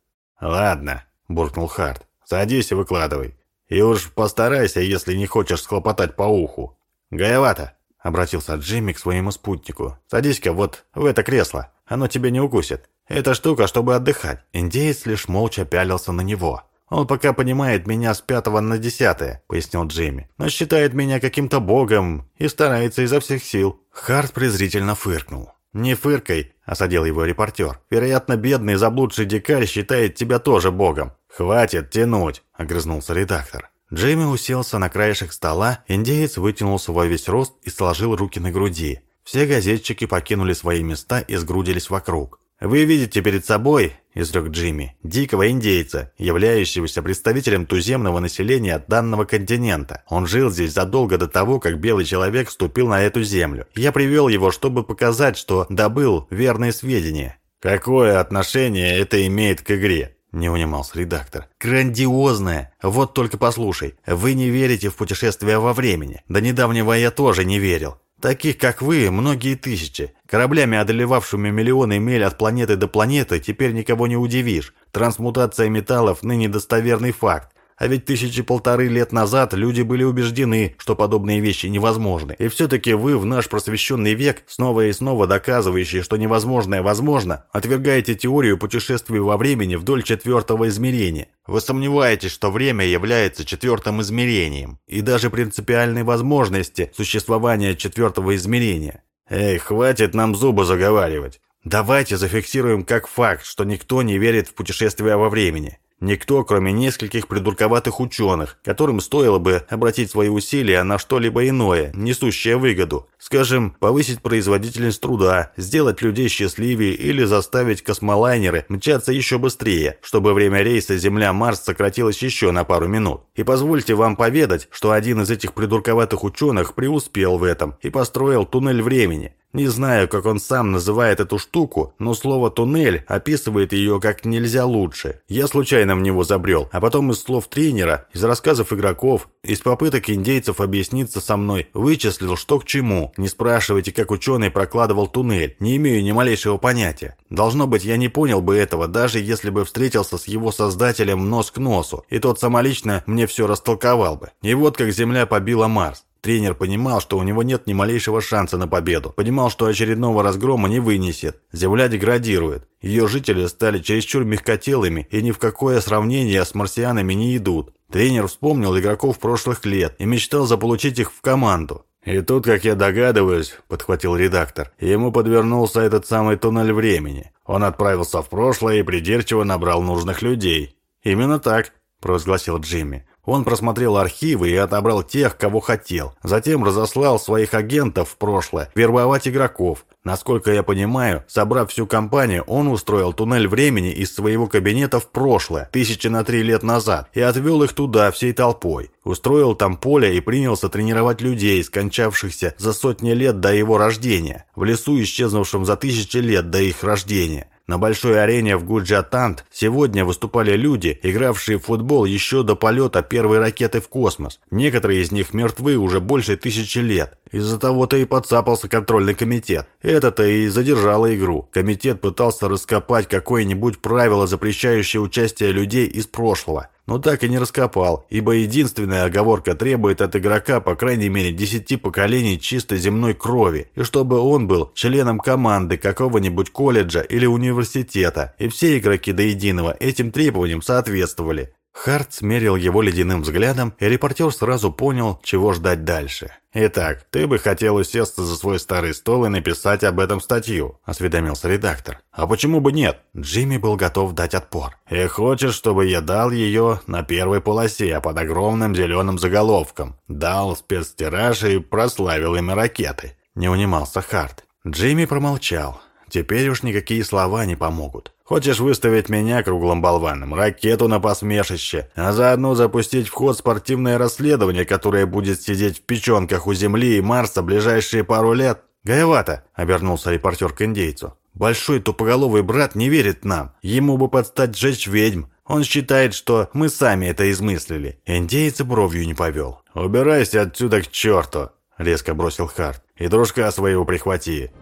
«Ладно», — буркнул Харт. «Садись и выкладывай. И уж постарайся, если не хочешь схлопотать по уху». «Гаевато», — обратился Джимми к своему спутнику. «Садись-ка вот в это кресло». Оно тебя не укусит. Эта штука, чтобы отдыхать». Индеец лишь молча пялился на него. «Он пока понимает меня с пятого на десятое», — пояснил Джейми. «Но считает меня каким-то богом и старается изо всех сил». Харт презрительно фыркнул. «Не фыркой», — осадил его репортер. «Вероятно, бедный заблудший дикарь считает тебя тоже богом». «Хватит тянуть», — огрызнулся редактор. Джейми уселся на краешек стола, индеец вытянулся во весь рост и сложил руки на груди. Все газетчики покинули свои места и сгрудились вокруг. «Вы видите перед собой, — изрек Джимми, — дикого индейца, являющегося представителем туземного населения данного континента. Он жил здесь задолго до того, как белый человек вступил на эту землю. Я привел его, чтобы показать, что добыл верные сведения». «Какое отношение это имеет к игре?» – не унимался редактор. «Грандиозное! Вот только послушай, вы не верите в путешествия во времени. До недавнего я тоже не верил. Таких, как вы, многие тысячи. Кораблями, одолевавшими миллионы миль от планеты до планеты, теперь никого не удивишь. Трансмутация металлов – ныне достоверный факт. А ведь тысячи полторы лет назад люди были убеждены, что подобные вещи невозможны. И все-таки вы в наш просвещенный век, снова и снова доказывающие, что невозможное возможно, отвергаете теорию путешествий во времени вдоль четвертого измерения. Вы сомневаетесь, что время является четвертым измерением, и даже принципиальной возможности существования четвертого измерения. «Эй, хватит нам зубы заговаривать!» Давайте зафиксируем как факт, что никто не верит в путешествия во времени. Никто, кроме нескольких придурковатых ученых, которым стоило бы обратить свои усилия на что-либо иное, несущее выгоду. Скажем, повысить производительность труда, сделать людей счастливее или заставить космолайнеры мчаться еще быстрее, чтобы время рейса Земля-Марс сократилось еще на пару минут. И позвольте вам поведать, что один из этих придурковатых ученых преуспел в этом и построил туннель времени. Не знаю, как он сам называет эту штуку, но слово «туннель» описывает ее как нельзя лучше. Я случайно в него забрел, а потом из слов тренера, из рассказов игроков, из попыток индейцев объясниться со мной, вычислил, что к чему. Не спрашивайте, как ученый прокладывал туннель, не имею ни малейшего понятия. Должно быть, я не понял бы этого, даже если бы встретился с его создателем нос к носу, и тот самолично мне все растолковал бы. И вот как Земля побила Марс. Тренер понимал, что у него нет ни малейшего шанса на победу. Понимал, что очередного разгрома не вынесет. Земля деградирует. Ее жители стали чересчур мягкотелыми и ни в какое сравнение с марсианами не идут. Тренер вспомнил игроков прошлых лет и мечтал заполучить их в команду. «И тут, как я догадываюсь», — подхватил редактор, ему подвернулся этот самый туннель времени. Он отправился в прошлое и придирчиво набрал нужных людей. «Именно так», — провозгласил Джимми. Он просмотрел архивы и отобрал тех, кого хотел. Затем разослал своих агентов в прошлое, вербовать игроков. Насколько я понимаю, собрав всю компанию, он устроил туннель времени из своего кабинета в прошлое, тысячи на три лет назад, и отвел их туда всей толпой. Устроил там поле и принялся тренировать людей, скончавшихся за сотни лет до его рождения, в лесу, исчезнувшем за тысячи лет до их рождения. На большой арене в Гуджатант сегодня выступали люди, игравшие в футбол еще до полета первой ракеты в космос. Некоторые из них мертвы уже больше тысячи лет. Из-за того-то и подцапался контрольный комитет. Это-то и задержало игру. Комитет пытался раскопать какое-нибудь правило, запрещающее участие людей из прошлого но так и не раскопал, ибо единственная оговорка требует от игрока по крайней мере 10 поколений чистой земной крови, и чтобы он был членом команды какого-нибудь колледжа или университета, и все игроки до единого этим требованиям соответствовали. Харт смерил его ледяным взглядом, и репортер сразу понял, чего ждать дальше. «Итак, ты бы хотел усесться за свой старый стол и написать об этом статью», – осведомился редактор. «А почему бы нет?» Джимми был готов дать отпор. «И хочешь, чтобы я дал ее на первой полосе под огромным зеленым заголовком? Дал спецтираж и прославил ими ракеты?» Не унимался Харт. Джимми промолчал. Теперь уж никакие слова не помогут. Хочешь выставить меня круглым болваном, ракету на посмешище, а заодно запустить в ход спортивное расследование, которое будет сидеть в печенках у Земли и Марса ближайшие пару лет? Гаевато, обернулся репортер к индейцу. Большой тупоголовый брат не верит нам. Ему бы подстать сжечь ведьм. Он считает, что мы сами это измыслили. Индейец бровью не повел. «Убирайся отсюда к черту!» — резко бросил Харт. «И дружка своего прихвати!»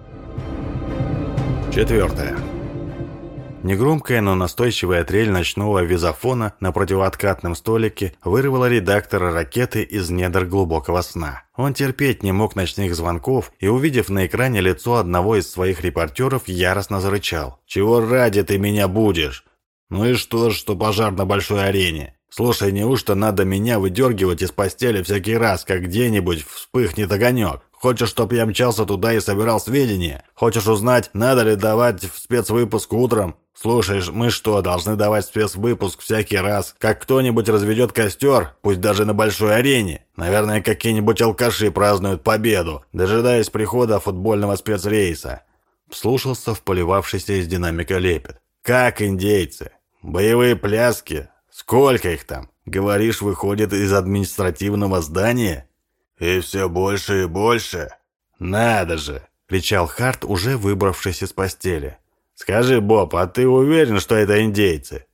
Четвертое. Негромкая, но настойчивая трель ночного визофона на противооткатном столике вырвала редактора ракеты из недр глубокого сна. Он терпеть не мог ночных звонков и, увидев на экране лицо одного из своих репортеров, яростно зарычал. «Чего ради ты меня будешь?» «Ну и что, что пожар на большой арене? Слушай, неужто надо меня выдергивать из постели всякий раз, как где-нибудь вспыхнет огонек? Хочешь, чтоб я мчался туда и собирал сведения? Хочешь узнать, надо ли давать в спецвыпуск утром? Слушаешь, мы что, должны давать спецвыпуск всякий раз, как кто-нибудь разведет костер, пусть даже на большой арене? Наверное, какие-нибудь алкаши празднуют победу, дожидаясь прихода футбольного спецрейса. Слушался в поливавшийся из динамика лепет. Как индейцы? Боевые пляски? Сколько их там? Говоришь, выходит из административного здания? И все больше и больше? Надо же! кричал Харт, уже выбравшись из постели. «Скажи, Боб, а ты уверен, что это индейцы?»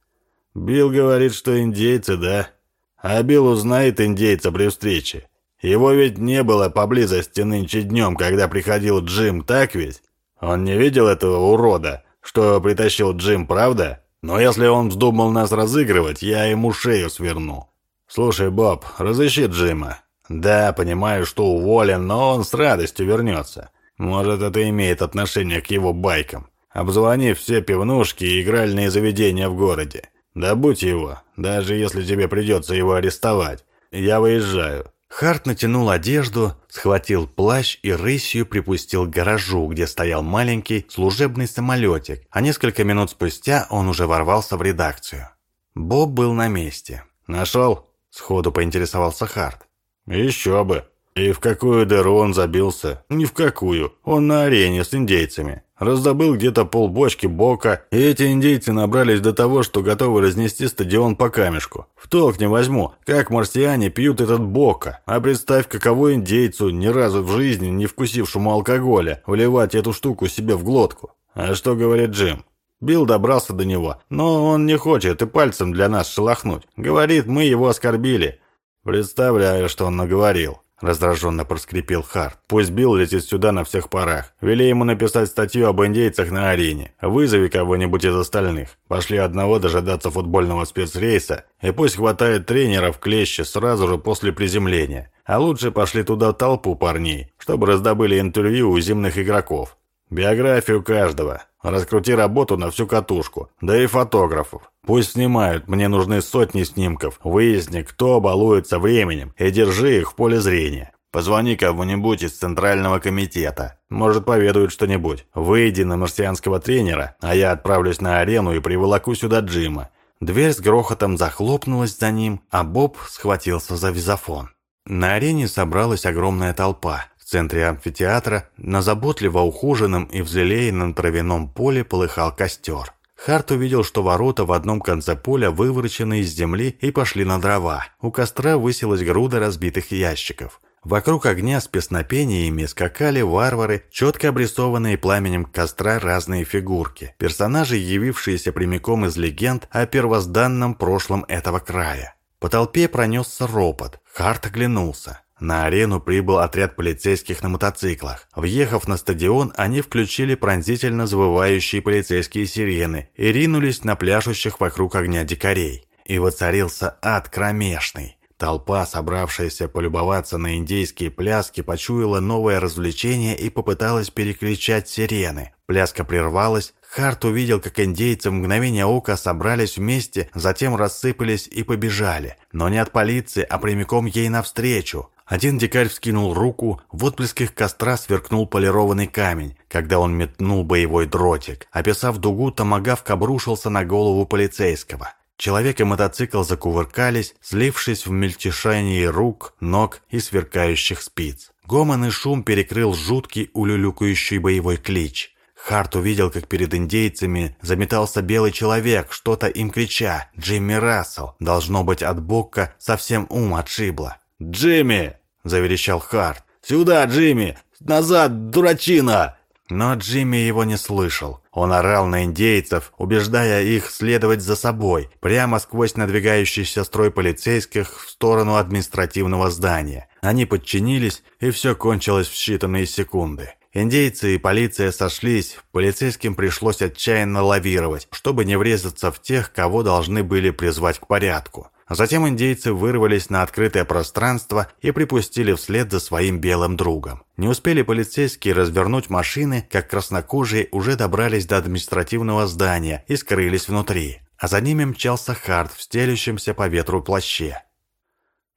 «Билл говорит, что индейцы, да?» «А Билл узнает индейца при встрече. Его ведь не было поблизости нынче днем, когда приходил Джим, так ведь? Он не видел этого урода, что притащил Джим, правда? Но если он вздумал нас разыгрывать, я ему шею сверну. Слушай, Боб, разыщи Джима. Да, понимаю, что уволен, но он с радостью вернется. Может, это имеет отношение к его байкам. Обзвони все пивнушки и игральные заведения в городе. Добудь его, даже если тебе придется его арестовать. Я выезжаю. Харт натянул одежду, схватил плащ и рысью припустил к гаражу, где стоял маленький служебный самолетик, а несколько минут спустя он уже ворвался в редакцию. Боб был на месте. «Нашел?» – сходу поинтересовался Харт. «Еще бы. И в какую дыру он забился? Ни в какую. Он на арене с индейцами. Раздобыл где-то полбочки бока, и эти индейцы набрались до того, что готовы разнести стадион по камешку. В толк не возьму, как марсиане пьют этот бока. А представь, каково индейцу, ни разу в жизни не вкусившему алкоголя, вливать эту штуку себе в глотку. А что говорит Джим? Билл добрался до него, но он не хочет и пальцем для нас шелохнуть. Говорит, мы его оскорбили. Представляю, что он наговорил. Раздраженно проскрипел Харт. «Пусть Билл летит сюда на всех парах. Вели ему написать статью об индейцах на арене. Вызови кого-нибудь из остальных. Пошли одного дожидаться футбольного спецрейса. И пусть хватает тренеров клещи сразу же после приземления. А лучше пошли туда толпу парней, чтобы раздобыли интервью у земных игроков. Биографию каждого. Раскрути работу на всю катушку. Да и фотографов. Пусть снимают, мне нужны сотни снимков. Выясни, кто балуется временем, и держи их в поле зрения. Позвони кому-нибудь из Центрального комитета. Может, поведают что-нибудь. Выйди на марсианского тренера, а я отправлюсь на арену и приволоку сюда Джима. Дверь с грохотом захлопнулась за ним, а Боб схватился за визофон. На арене собралась огромная толпа. В центре амфитеатра на заботливо ухоженном и взлелеянном травяном поле полыхал костер. Харт увидел, что ворота в одном конце поля выворочены из земли и пошли на дрова. У костра высилась груда разбитых ящиков. Вокруг огня с песнопениями скакали варвары, четко обрисованные пламенем костра разные фигурки. Персонажи, явившиеся прямиком из легенд о первозданном прошлом этого края. По толпе пронесся ропот. Харт оглянулся. На арену прибыл отряд полицейских на мотоциклах. Въехав на стадион, они включили пронзительно завывающие полицейские сирены и ринулись на пляшущих вокруг огня дикарей. И воцарился ад кромешный. Толпа, собравшаяся полюбоваться на индейские пляски, почуяла новое развлечение и попыталась перекричать сирены. Пляска прервалась, Харт увидел, как индейцы в мгновение ока собрались вместе, затем рассыпались и побежали. Но не от полиции, а прямиком ей навстречу. Один дикарь вскинул руку, в отблесках костра сверкнул полированный камень, когда он метнул боевой дротик. Описав дугу, томагавк обрушился на голову полицейского. Человек и мотоцикл закувыркались, слившись в мельтешании рук, ног и сверкающих спиц. Гомон и шум перекрыл жуткий улюлюкающий боевой клич. Харт увидел, как перед индейцами заметался белый человек, что-то им крича. Джимми Рассел, должно быть, от Бокка совсем ум отшибло. «Джимми!» – заверещал Харт. «Сюда, Джимми! Назад, дурачина!» Но Джимми его не слышал. Он орал на индейцев, убеждая их следовать за собой, прямо сквозь надвигающийся строй полицейских в сторону административного здания. Они подчинились, и все кончилось в считанные секунды. Индейцы и полиция сошлись, полицейским пришлось отчаянно лавировать, чтобы не врезаться в тех, кого должны были призвать к порядку. Затем индейцы вырвались на открытое пространство и припустили вслед за своим белым другом. Не успели полицейские развернуть машины, как краснокожие уже добрались до административного здания и скрылись внутри. А за ними мчался Харт в стелющемся по ветру плаще.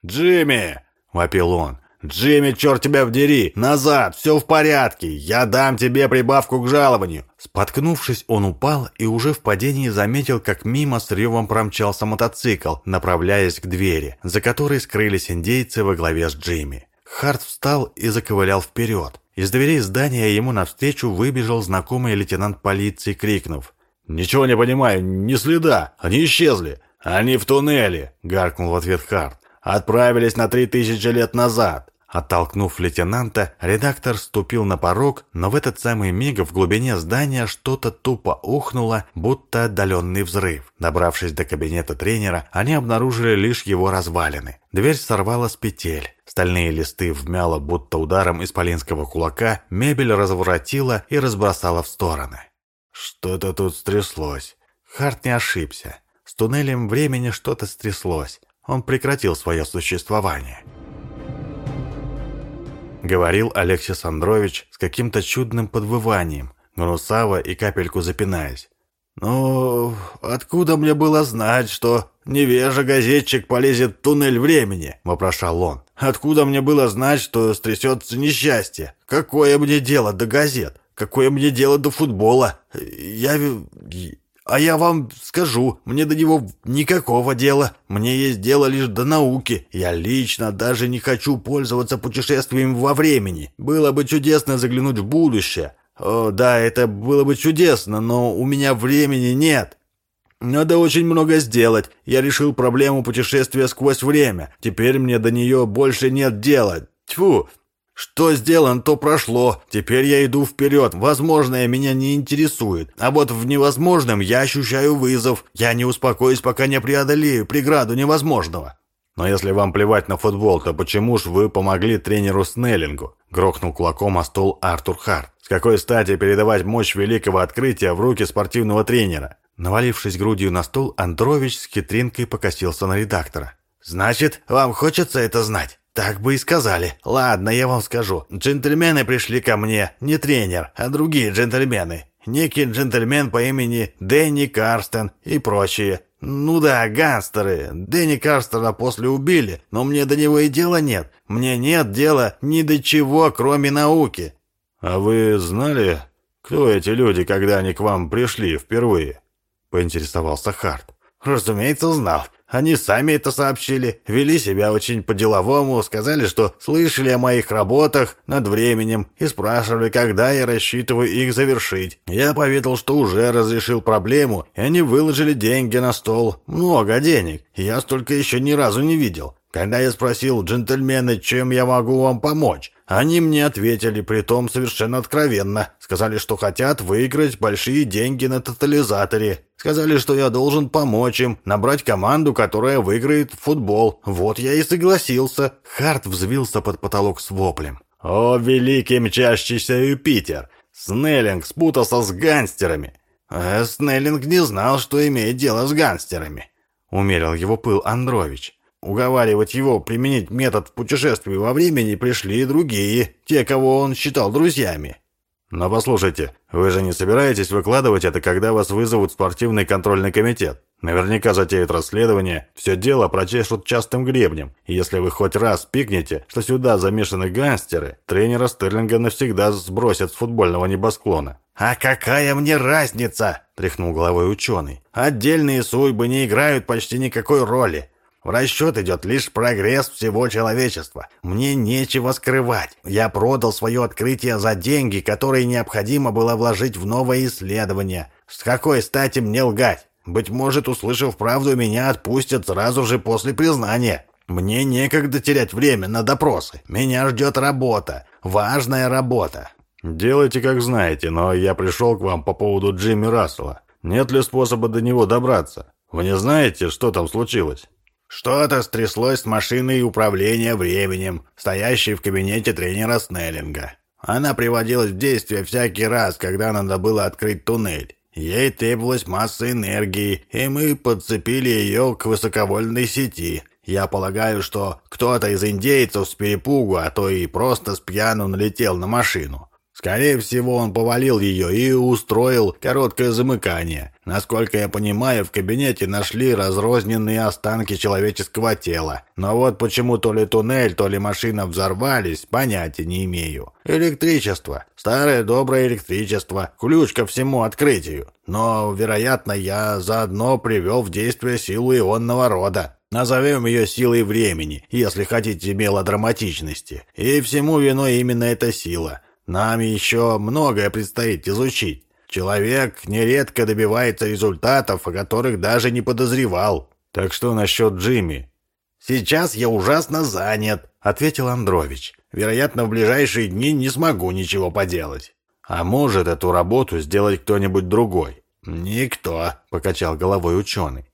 «Джимми!» – вопил он. «Джимми, черт тебя вдери! Назад! Все в порядке! Я дам тебе прибавку к жалованию!» Споткнувшись, он упал и уже в падении заметил, как мимо с ревом промчался мотоцикл, направляясь к двери, за которой скрылись индейцы во главе с Джимми. Харт встал и заковылял вперед. Из дверей здания ему навстречу выбежал знакомый лейтенант полиции, крикнув. «Ничего не понимаю, ни следа! Они исчезли! Они в туннеле!» — гаркнул в ответ Харт. Отправились на три тысячи лет назад. Оттолкнув лейтенанта, редактор ступил на порог, но в этот самый миг в глубине здания что-то тупо ухнуло, будто отдаленный взрыв. Добравшись до кабинета тренера, они обнаружили лишь его развалины. Дверь сорвала с петель. Стальные листы вмяло, будто ударом исполинского кулака, мебель разворотила и разбросала в стороны. Что-то тут стряслось. Харт не ошибся. С туннелем времени что-то стряслось он прекратил свое существование. Говорил Алексис Андрович с каким-то чудным подвыванием, гнусаво и капельку запинаясь. «Ну, откуда мне было знать, что невежа газетчик полезет в туннель времени?» – вопрошал он. «Откуда мне было знать, что стрясется несчастье? Какое мне дело до газет? Какое мне дело до футбола? Я... А я вам скажу, мне до него никакого дела. Мне есть дело лишь до науки. Я лично даже не хочу пользоваться путешествием во времени. Было бы чудесно заглянуть в будущее. О, да, это было бы чудесно, но у меня времени нет. Надо очень много сделать. Я решил проблему путешествия сквозь время. Теперь мне до нее больше нет дела. Тьфу, что сделано, то прошло. Теперь я иду вперед. Возможное меня не интересует. А вот в невозможном я ощущаю вызов. Я не успокоюсь, пока не преодолею преграду невозможного. Но если вам плевать на футбол, то почему ж вы помогли тренеру Снеллингу? Грохнул кулаком о стол Артур Харт. С какой стати передавать мощь великого открытия в руки спортивного тренера? Навалившись грудью на стол, Андрович с хитринкой покосился на редактора. «Значит, вам хочется это знать?» «Так бы и сказали. Ладно, я вам скажу. Джентльмены пришли ко мне. Не тренер, а другие джентльмены. Некий джентльмен по имени Дэнни Карстен и прочие. Ну да, гангстеры. Дэнни Карстена после убили, но мне до него и дела нет. Мне нет дела ни до чего, кроме науки». «А вы знали, кто эти люди, когда они к вам пришли впервые?» — поинтересовался Харт. «Разумеется, знал. Они сами это сообщили, вели себя очень по-деловому, сказали, что слышали о моих работах над временем и спрашивали, когда я рассчитываю их завершить. Я поведал, что уже разрешил проблему, и они выложили деньги на стол. Много денег. Я столько еще ни разу не видел. Когда я спросил, джентльмены, чем я могу вам помочь, они мне ответили, притом совершенно откровенно. Сказали, что хотят выиграть большие деньги на тотализаторе. Сказали, что я должен помочь им, набрать команду, которая выиграет футбол. Вот я и согласился. Харт взвился под потолок с воплем. «О, великий мчащийся Юпитер! Снеллинг спутался с гангстерами!» а Снеллинг не знал, что имеет дело с гангстерами. Умерил его пыл Андрович. Уговаривать его применить метод путешествий во времени пришли и другие, те, кого он считал друзьями. Но послушайте, вы же не собираетесь выкладывать это, когда вас вызовут в спортивный контрольный комитет? Наверняка затеют расследование, все дело прочешут частым гребнем. И если вы хоть раз пикнете, что сюда замешаны гангстеры, тренера Стерлинга навсегда сбросят с футбольного небосклона. «А какая мне разница?» – тряхнул головой ученый. «Отдельные судьбы не играют почти никакой роли. В расчет идет лишь прогресс всего человечества. Мне нечего скрывать. Я продал свое открытие за деньги, которые необходимо было вложить в новое исследование. С какой стати мне лгать? Быть может, услышав правду, меня отпустят сразу же после признания. Мне некогда терять время на допросы. Меня ждет работа. Важная работа. Делайте, как знаете, но я пришел к вам по поводу Джимми Рассела. Нет ли способа до него добраться? Вы не знаете, что там случилось? Что-то стряслось с машиной управления временем, стоящей в кабинете тренера Снеллинга. Она приводилась в действие всякий раз, когда надо было открыть туннель. Ей требовалась масса энергии, и мы подцепили ее к высоковольтной сети. Я полагаю, что кто-то из индейцев с перепугу, а то и просто с пьяну налетел на машину. Скорее всего, он повалил ее и устроил короткое замыкание. Насколько я понимаю, в кабинете нашли разрозненные останки человеческого тела. Но вот почему то ли туннель, то ли машина взорвались, понятия не имею. Электричество. Старое доброе электричество. Ключ ко всему открытию. Но, вероятно, я заодно привел в действие силу ионного рода. Назовем ее силой времени, если хотите мелодраматичности. И всему виной именно эта сила. Нам еще многое предстоит изучить. Человек нередко добивается результатов, о которых даже не подозревал. Так что насчет Джимми? Сейчас я ужасно занят, ответил Андрович. Вероятно, в ближайшие дни не смогу ничего поделать. А может эту работу сделать кто-нибудь другой? Никто, покачал головой ученый.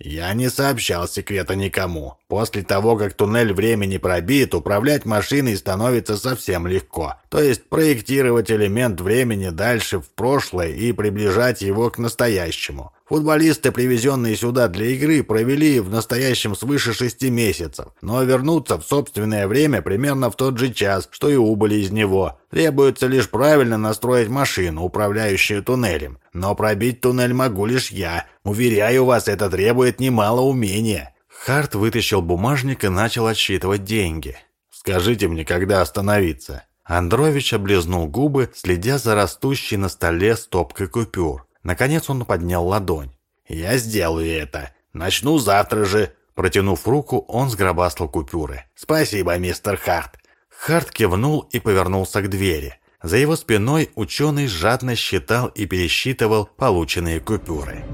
Я не сообщал секрета никому. После того, как туннель времени пробит, управлять машиной становится совсем легко. То есть проектировать элемент времени дальше в прошлое и приближать его к настоящему. Футболисты, привезенные сюда для игры, провели в настоящем свыше шести месяцев, но вернуться в собственное время примерно в тот же час, что и убыли из него. Требуется лишь правильно настроить машину, управляющую туннелем. Но пробить туннель могу лишь я. Уверяю вас, это требует немало умения». Харт вытащил бумажник и начал отсчитывать деньги. «Скажите мне, когда остановиться?» Андрович облизнул губы, следя за растущей на столе стопкой купюр. Наконец он поднял ладонь. «Я сделаю это. Начну завтра же». Протянув руку, он сгробастал купюры. «Спасибо, мистер Харт». Харт кивнул и повернулся к двери. За его спиной ученый жадно считал и пересчитывал полученные купюры.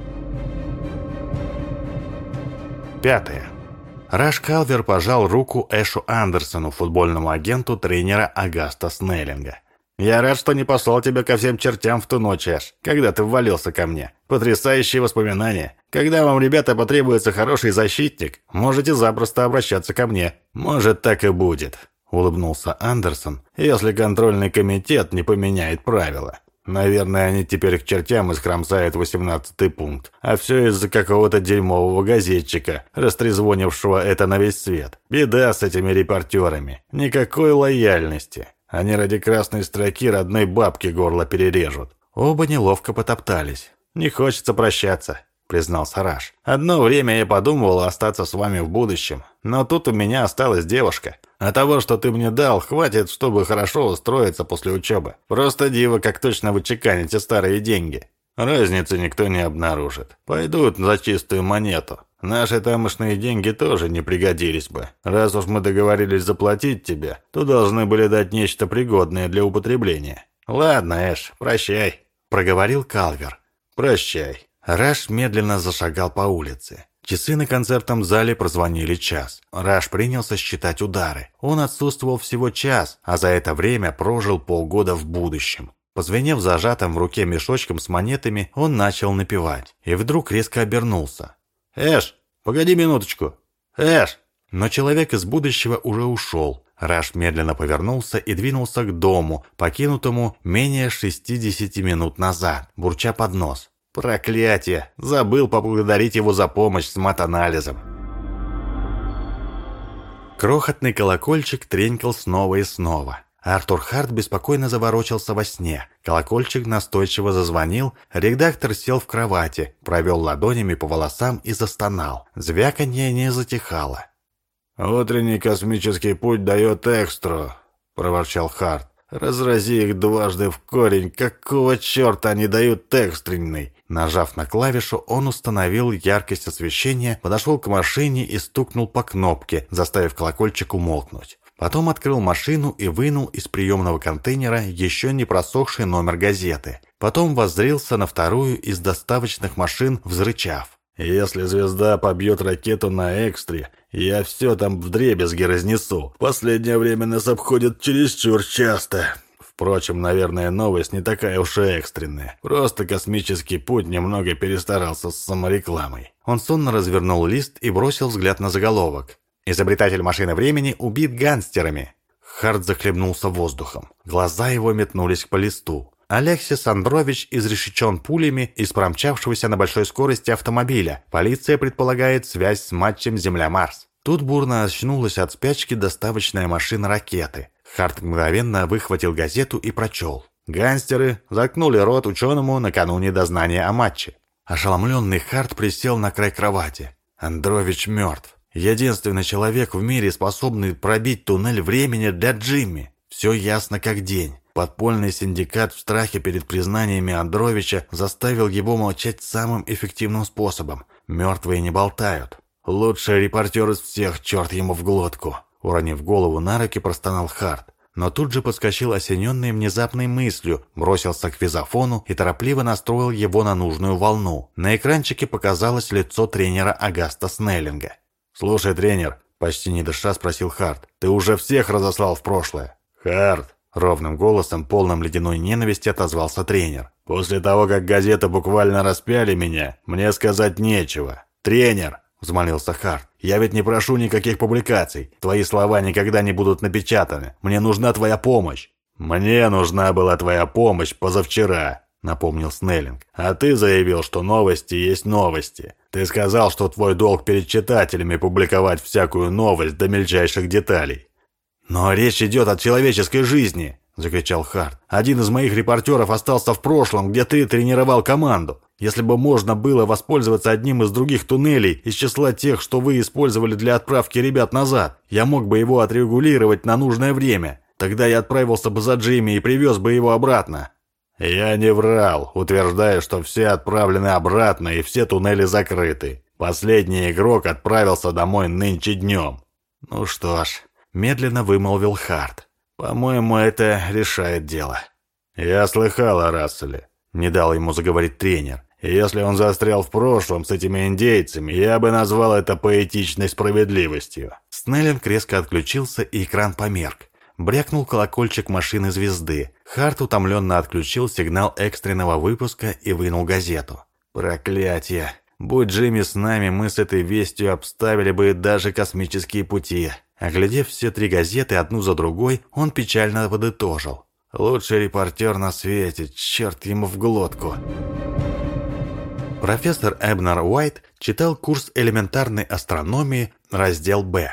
Пятое. Раш Калвер пожал руку Эшу Андерсону, футбольному агенту тренера Агаста Снеллинга. «Я рад, что не послал тебя ко всем чертям в ту ночь, Эш, когда ты ввалился ко мне. Потрясающие воспоминания. Когда вам, ребята, потребуется хороший защитник, можете запросто обращаться ко мне. Может, так и будет», — улыбнулся Андерсон, «если контрольный комитет не поменяет правила». Наверное, они теперь к чертям искромсают восемнадцатый пункт. А все из-за какого-то дерьмового газетчика, растрезвонившего это на весь свет. Беда с этими репортерами. Никакой лояльности. Они ради красной строки родной бабки горло перережут. Оба неловко потоптались. «Не хочется прощаться», — признал Сараш. «Одно время я подумывал остаться с вами в будущем, но тут у меня осталась девушка. А того, что ты мне дал, хватит, чтобы хорошо устроиться после учебы. Просто диво, как точно вы чеканите старые деньги. Разницы никто не обнаружит. Пойдут за чистую монету. Наши тамошные деньги тоже не пригодились бы. Раз уж мы договорились заплатить тебе, то должны были дать нечто пригодное для употребления. Ладно, Эш, прощай, проговорил Калвер. Прощай. Раш медленно зашагал по улице. Часы на концертном зале прозвонили час. Раш принялся считать удары. Он отсутствовал всего час, а за это время прожил полгода в будущем. Позвенев зажатым в руке мешочком с монетами, он начал напевать. И вдруг резко обернулся. «Эш, погоди минуточку! Эш!» Но человек из будущего уже ушел. Раш медленно повернулся и двинулся к дому, покинутому менее 60 минут назад, бурча под нос. «Проклятие! Забыл поблагодарить его за помощь с матанализом!» Крохотный колокольчик тренькал снова и снова. Артур Харт беспокойно заворочился во сне. Колокольчик настойчиво зазвонил, редактор сел в кровати, провел ладонями по волосам и застонал. Звяканье не затихало. «Утренний космический путь дает экстру», — проворчал Харт. «Разрази их дважды в корень, какого черта они дают экстренный?» Нажав на клавишу, он установил яркость освещения, подошел к машине и стукнул по кнопке, заставив колокольчик умолкнуть. Потом открыл машину и вынул из приемного контейнера еще не просохший номер газеты. Потом воззрился на вторую из доставочных машин, взрычав. «Если звезда побьет ракету на экстре, я все там вдребезги разнесу. Последнее время нас обходят чересчур часто». Впрочем, наверное, новость не такая уж и экстренная. Просто космический путь немного перестарался с саморекламой. Он сонно развернул лист и бросил взгляд на заголовок. Изобретатель машины времени убит гангстерами. Харт захлебнулся воздухом. Глаза его метнулись к листу. Алексис Андрович изрешечен пулями из промчавшегося на большой скорости автомобиля. Полиция предполагает связь с матчем Земля-Марс. Тут бурно очнулась от спячки доставочная машина ракеты. Харт мгновенно выхватил газету и прочел. Гангстеры заткнули рот ученому накануне дознания о матче. Ошеломленный Харт присел на край кровати. Андрович мертв. Единственный человек в мире, способный пробить туннель времени для Джимми. Все ясно как день. Подпольный синдикат в страхе перед признаниями Андровича заставил его молчать самым эффективным способом. Мертвые не болтают. Лучший репортер из всех, черт ему в глотку. Уронив голову на руки, простонал Харт. Но тут же подскочил осененный внезапной мыслью, бросился к визофону и торопливо настроил его на нужную волну. На экранчике показалось лицо тренера Агаста Снеллинга. «Слушай, тренер», — почти не дыша спросил Харт, «ты уже всех разослал в прошлое?» «Харт», — ровным голосом, полным ледяной ненависти отозвался тренер. «После того, как газеты буквально распяли меня, мне сказать нечего. Тренер!» — взмолился Харт. «Я ведь не прошу никаких публикаций. Твои слова никогда не будут напечатаны. Мне нужна твоя помощь». «Мне нужна была твоя помощь позавчера», напомнил Снеллинг. «А ты заявил, что новости есть новости. Ты сказал, что твой долг перед читателями публиковать всякую новость до мельчайших деталей». «Но речь идет о человеческой жизни», — закричал Харт. «Один из моих репортеров остался в прошлом, где ты тренировал команду. Если бы можно было воспользоваться одним из других туннелей из числа тех, что вы использовали для отправки ребят назад, я мог бы его отрегулировать на нужное время. Тогда я отправился бы за Джимми и привез бы его обратно. «Я не врал, утверждая, что все отправлены обратно и все туннели закрыты. Последний игрок отправился домой нынче днем». «Ну что ж», — медленно вымолвил Харт. «По-моему, это решает дело». «Я слыхал о Расселе», — не дал ему заговорить тренер. «Если он застрял в прошлом с этими индейцами, я бы назвал это поэтичной справедливостью». Снеллинг резко отключился, и экран померк. Брякнул колокольчик машины звезды. Харт утомленно отключил сигнал экстренного выпуска и вынул газету. «Проклятие! Будь Джимми с нами, мы с этой вестью обставили бы даже космические пути». Оглядев все три газеты одну за другой, он печально подытожил. «Лучший репортер на свете, черт ему в глотку!» Профессор Эбнер Уайт читал курс элементарной астрономии, раздел «Б».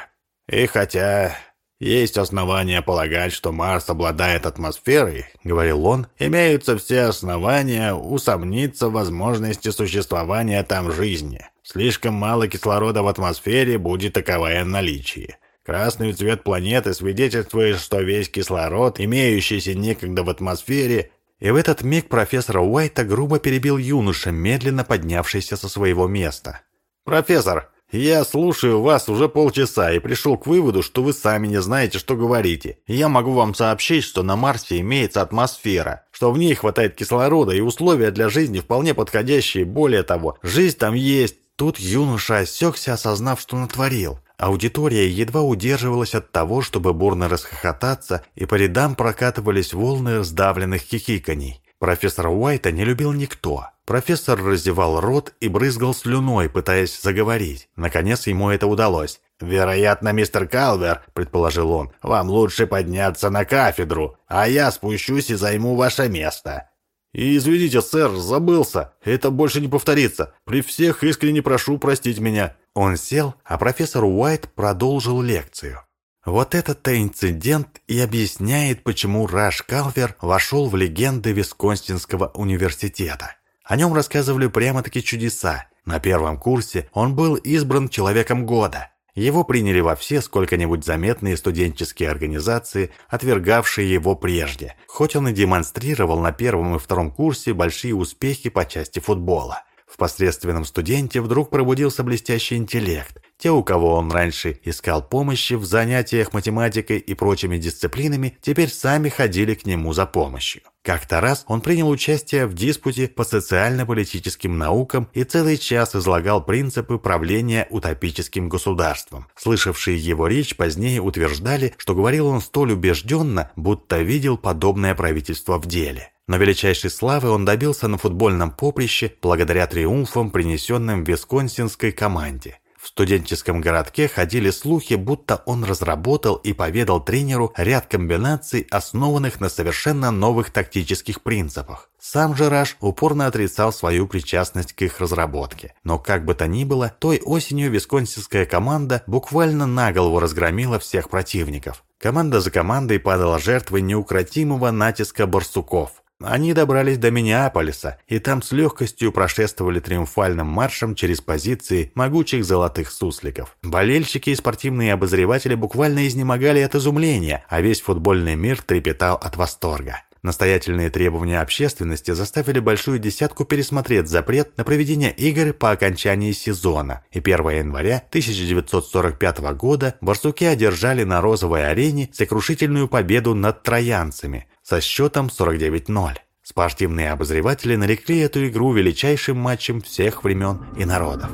«И хотя «Есть основания полагать, что Марс обладает атмосферой», — говорил он, «имеются все основания усомниться в возможности существования там жизни. Слишком мало кислорода в атмосфере будет таковая наличие. Красный цвет планеты свидетельствует, что весь кислород, имеющийся некогда в атмосфере, и в этот миг профессора Уайта грубо перебил юноша, медленно поднявшийся со своего места. «Профессор, «Я слушаю вас уже полчаса и пришел к выводу, что вы сами не знаете, что говорите. Я могу вам сообщить, что на Марсе имеется атмосфера, что в ней хватает кислорода и условия для жизни вполне подходящие. Более того, жизнь там есть». Тут юноша осекся, осознав, что натворил. Аудитория едва удерживалась от того, чтобы бурно расхохотаться, и по рядам прокатывались волны сдавленных хихиканий. Профессора Уайта не любил никто. Профессор раздевал рот и брызгал слюной, пытаясь заговорить. Наконец ему это удалось. «Вероятно, мистер Калвер», — предположил он, — «вам лучше подняться на кафедру, а я спущусь и займу ваше место». Извините, сэр, забылся. Это больше не повторится. При всех искренне прошу простить меня». Он сел, а профессор Уайт продолжил лекцию. Вот этот-то инцидент и объясняет, почему Раш Калвер вошел в легенды Висконсинского университета. О нем рассказывали прямо-таки чудеса. На первом курсе он был избран человеком года. Его приняли во все сколько-нибудь заметные студенческие организации, отвергавшие его прежде, хоть он и демонстрировал на первом и втором курсе большие успехи по части футбола. Посредственном студенте вдруг пробудился блестящий интеллект. Те, у кого он раньше искал помощи в занятиях математикой и прочими дисциплинами, теперь сами ходили к нему за помощью. Как-то раз он принял участие в диспуте по социально-политическим наукам и целый час излагал принципы правления утопическим государством. Слышавшие его речь позднее утверждали, что говорил он столь убежденно, будто видел подобное правительство в деле. Но величайшей славы он добился на футбольном поприще благодаря триумфам, принесенным висконсинской команде. В студенческом городке ходили слухи, будто он разработал и поведал тренеру ряд комбинаций, основанных на совершенно новых тактических принципах. Сам же Раш упорно отрицал свою причастность к их разработке. Но как бы то ни было, той осенью висконсинская команда буквально на голову разгромила всех противников. Команда за командой падала жертвой неукротимого натиска барсуков. Они добрались до Миннеаполиса, и там с легкостью прошествовали триумфальным маршем через позиции могучих золотых сусликов. Болельщики и спортивные обозреватели буквально изнемогали от изумления, а весь футбольный мир трепетал от восторга. Настоятельные требования общественности заставили большую десятку пересмотреть запрет на проведение игр по окончании сезона, и 1 января 1945 года барсуки одержали на розовой арене сокрушительную победу над троянцами, со счетом 49-0. Спортивные обозреватели нарекли эту игру величайшим матчем всех времен и народов.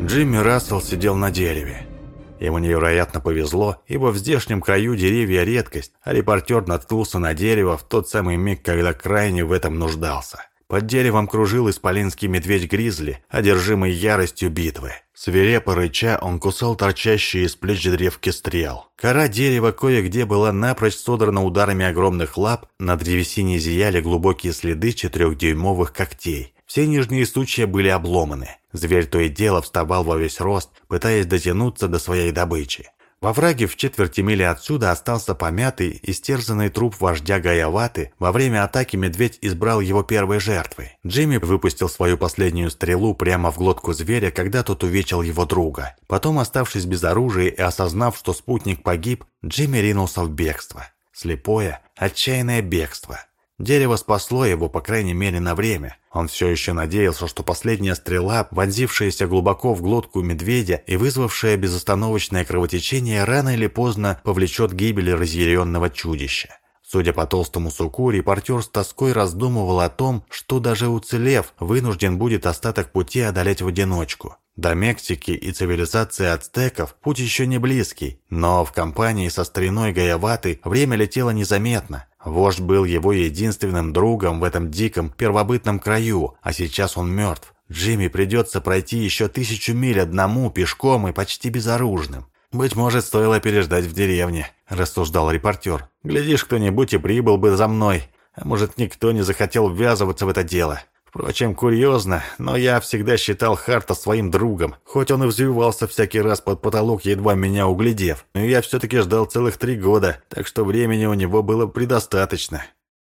Джимми Рассел сидел на дереве. Ему невероятно повезло, ибо в здешнем краю деревья редкость, а репортер наткнулся на дерево в тот самый миг, когда крайне в этом нуждался. Под деревом кружил исполинский медведь-гризли, одержимый яростью битвы. Свирепо рыча, он кусал торчащие из плеч древки стрел. Кора дерева кое-где была напрочь содрана ударами огромных лап, на древесине зияли глубокие следы четырехдюймовых когтей. Все нижние сучья были обломаны. Зверь то и дело вставал во весь рост, пытаясь дотянуться до своей добычи. Во враге в четверти мили отсюда остался помятый, истерзанный труп вождя Гаяваты. Во время атаки медведь избрал его первой жертвой. Джимми выпустил свою последнюю стрелу прямо в глотку зверя, когда тот увечил его друга. Потом, оставшись без оружия и осознав, что спутник погиб, Джимми ринулся в бегство. Слепое, отчаянное бегство. Дерево спасло его, по крайней мере, на время. Он все еще надеялся, что последняя стрела, вонзившаяся глубоко в глотку медведя и вызвавшая безостановочное кровотечение, рано или поздно повлечет гибель разъяренного чудища. Судя по толстому суку, репортер с тоской раздумывал о том, что даже уцелев, вынужден будет остаток пути одолеть в одиночку. До Мексики и цивилизации ацтеков путь еще не близкий, но в компании со стариной Гаяваты время летело незаметно. Вождь был его единственным другом в этом диком первобытном краю, а сейчас он мертв. Джимми придется пройти еще тысячу миль одному, пешком и почти безоружным. «Быть может, стоило переждать в деревне», – рассуждал репортер. «Глядишь, кто-нибудь и прибыл бы за мной. А может, никто не захотел ввязываться в это дело. Впрочем, курьезно, но я всегда считал Харта своим другом, хоть он и взвивался всякий раз под потолок, едва меня углядев. Но я все-таки ждал целых три года, так что времени у него было предостаточно.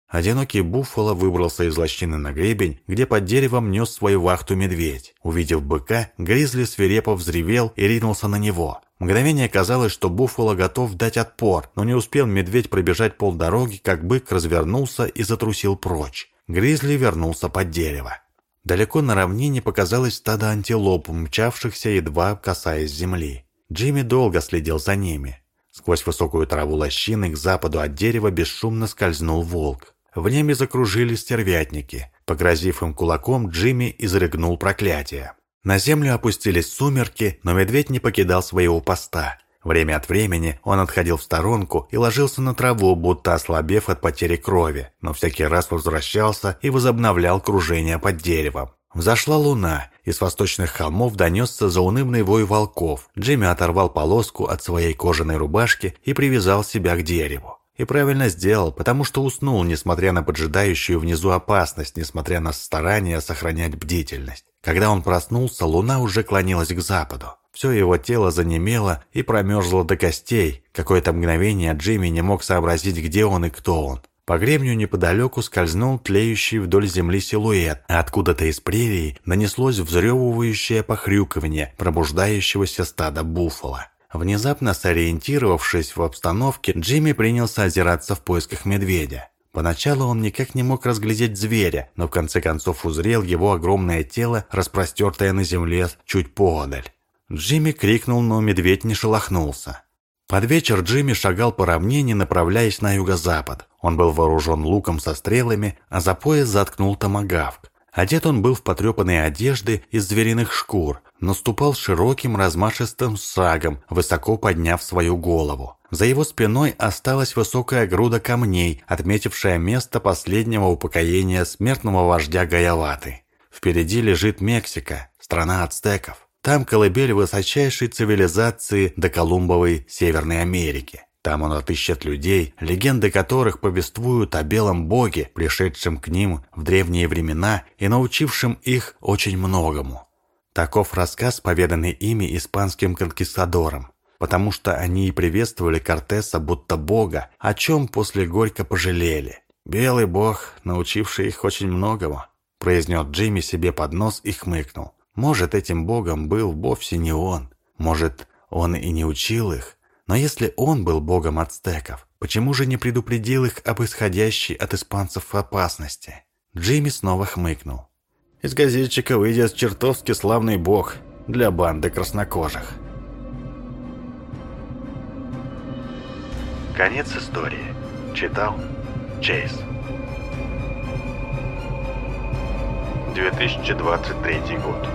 Одинокий Буффало выбрался из лощины на гребень, где под деревом нес свою вахту медведь. Увидев быка, Гризли свирепо взревел и ринулся на него. Мгновение казалось, что Буффало готов дать отпор, но не успел медведь пробежать полдороги, как бык развернулся и затрусил прочь. Гризли вернулся под дерево. Далеко на равнине показалось стадо антилоп, мчавшихся едва касаясь земли. Джимми долго следил за ними. Сквозь высокую траву лощины к западу от дерева бесшумно скользнул волк. В небе закружили стервятники. Погрозив им кулаком, Джимми изрыгнул проклятие. На землю опустились сумерки, но медведь не покидал своего поста. Время от времени он отходил в сторонку и ложился на траву, будто ослабев от потери крови, но всякий раз возвращался и возобновлял кружение под деревом. Взошла луна, и с восточных холмов донесся заунывный вой волков. Джимми оторвал полоску от своей кожаной рубашки и привязал себя к дереву. И правильно сделал, потому что уснул, несмотря на поджидающую внизу опасность, несмотря на старание сохранять бдительность. Когда он проснулся, луна уже клонилась к западу. Все его тело занемело и промерзло до костей. Какое-то мгновение Джимми не мог сообразить, где он и кто он. По гребню неподалеку скользнул тлеющий вдоль земли силуэт, а откуда-то из прерии нанеслось взрёвывающее похрюкивание пробуждающегося стада буффало. Внезапно сориентировавшись в обстановке, Джимми принялся озираться в поисках медведя. Поначалу он никак не мог разглядеть зверя, но в конце концов узрел его огромное тело, распростертое на земле чуть поодаль. Джимми крикнул, но медведь не шелохнулся. Под вечер Джимми шагал по равнине, направляясь на юго-запад. Он был вооружен луком со стрелами, а за пояс заткнул томагавк. Одет он был в потрепанные одежды из звериных шкур, но ступал широким размашистым шагом, высоко подняв свою голову. За его спиной осталась высокая груда камней, отметившая место последнего упокоения смертного вождя Гаяваты. Впереди лежит Мексика, страна ацтеков. Там колыбель высочайшей цивилизации до Колумбовой Северной Америки. Там он отыщет людей, легенды которых повествуют о белом боге, пришедшем к ним в древние времена и научившем их очень многому. Таков рассказ, поведанный ими испанским конкистадорам, потому что они и приветствовали Кортеса будто бога, о чем после горько пожалели. «Белый бог, научивший их очень многому», произнес Джимми себе под нос и хмыкнул. Может, этим богом был вовсе не он. Может, он и не учил их. Но если он был богом ацтеков, почему же не предупредил их об исходящей от испанцев опасности? Джимми снова хмыкнул. Из газетчика выйдет чертовски славный бог для банды краснокожих. Конец истории. Читал Чейз. 2023 год.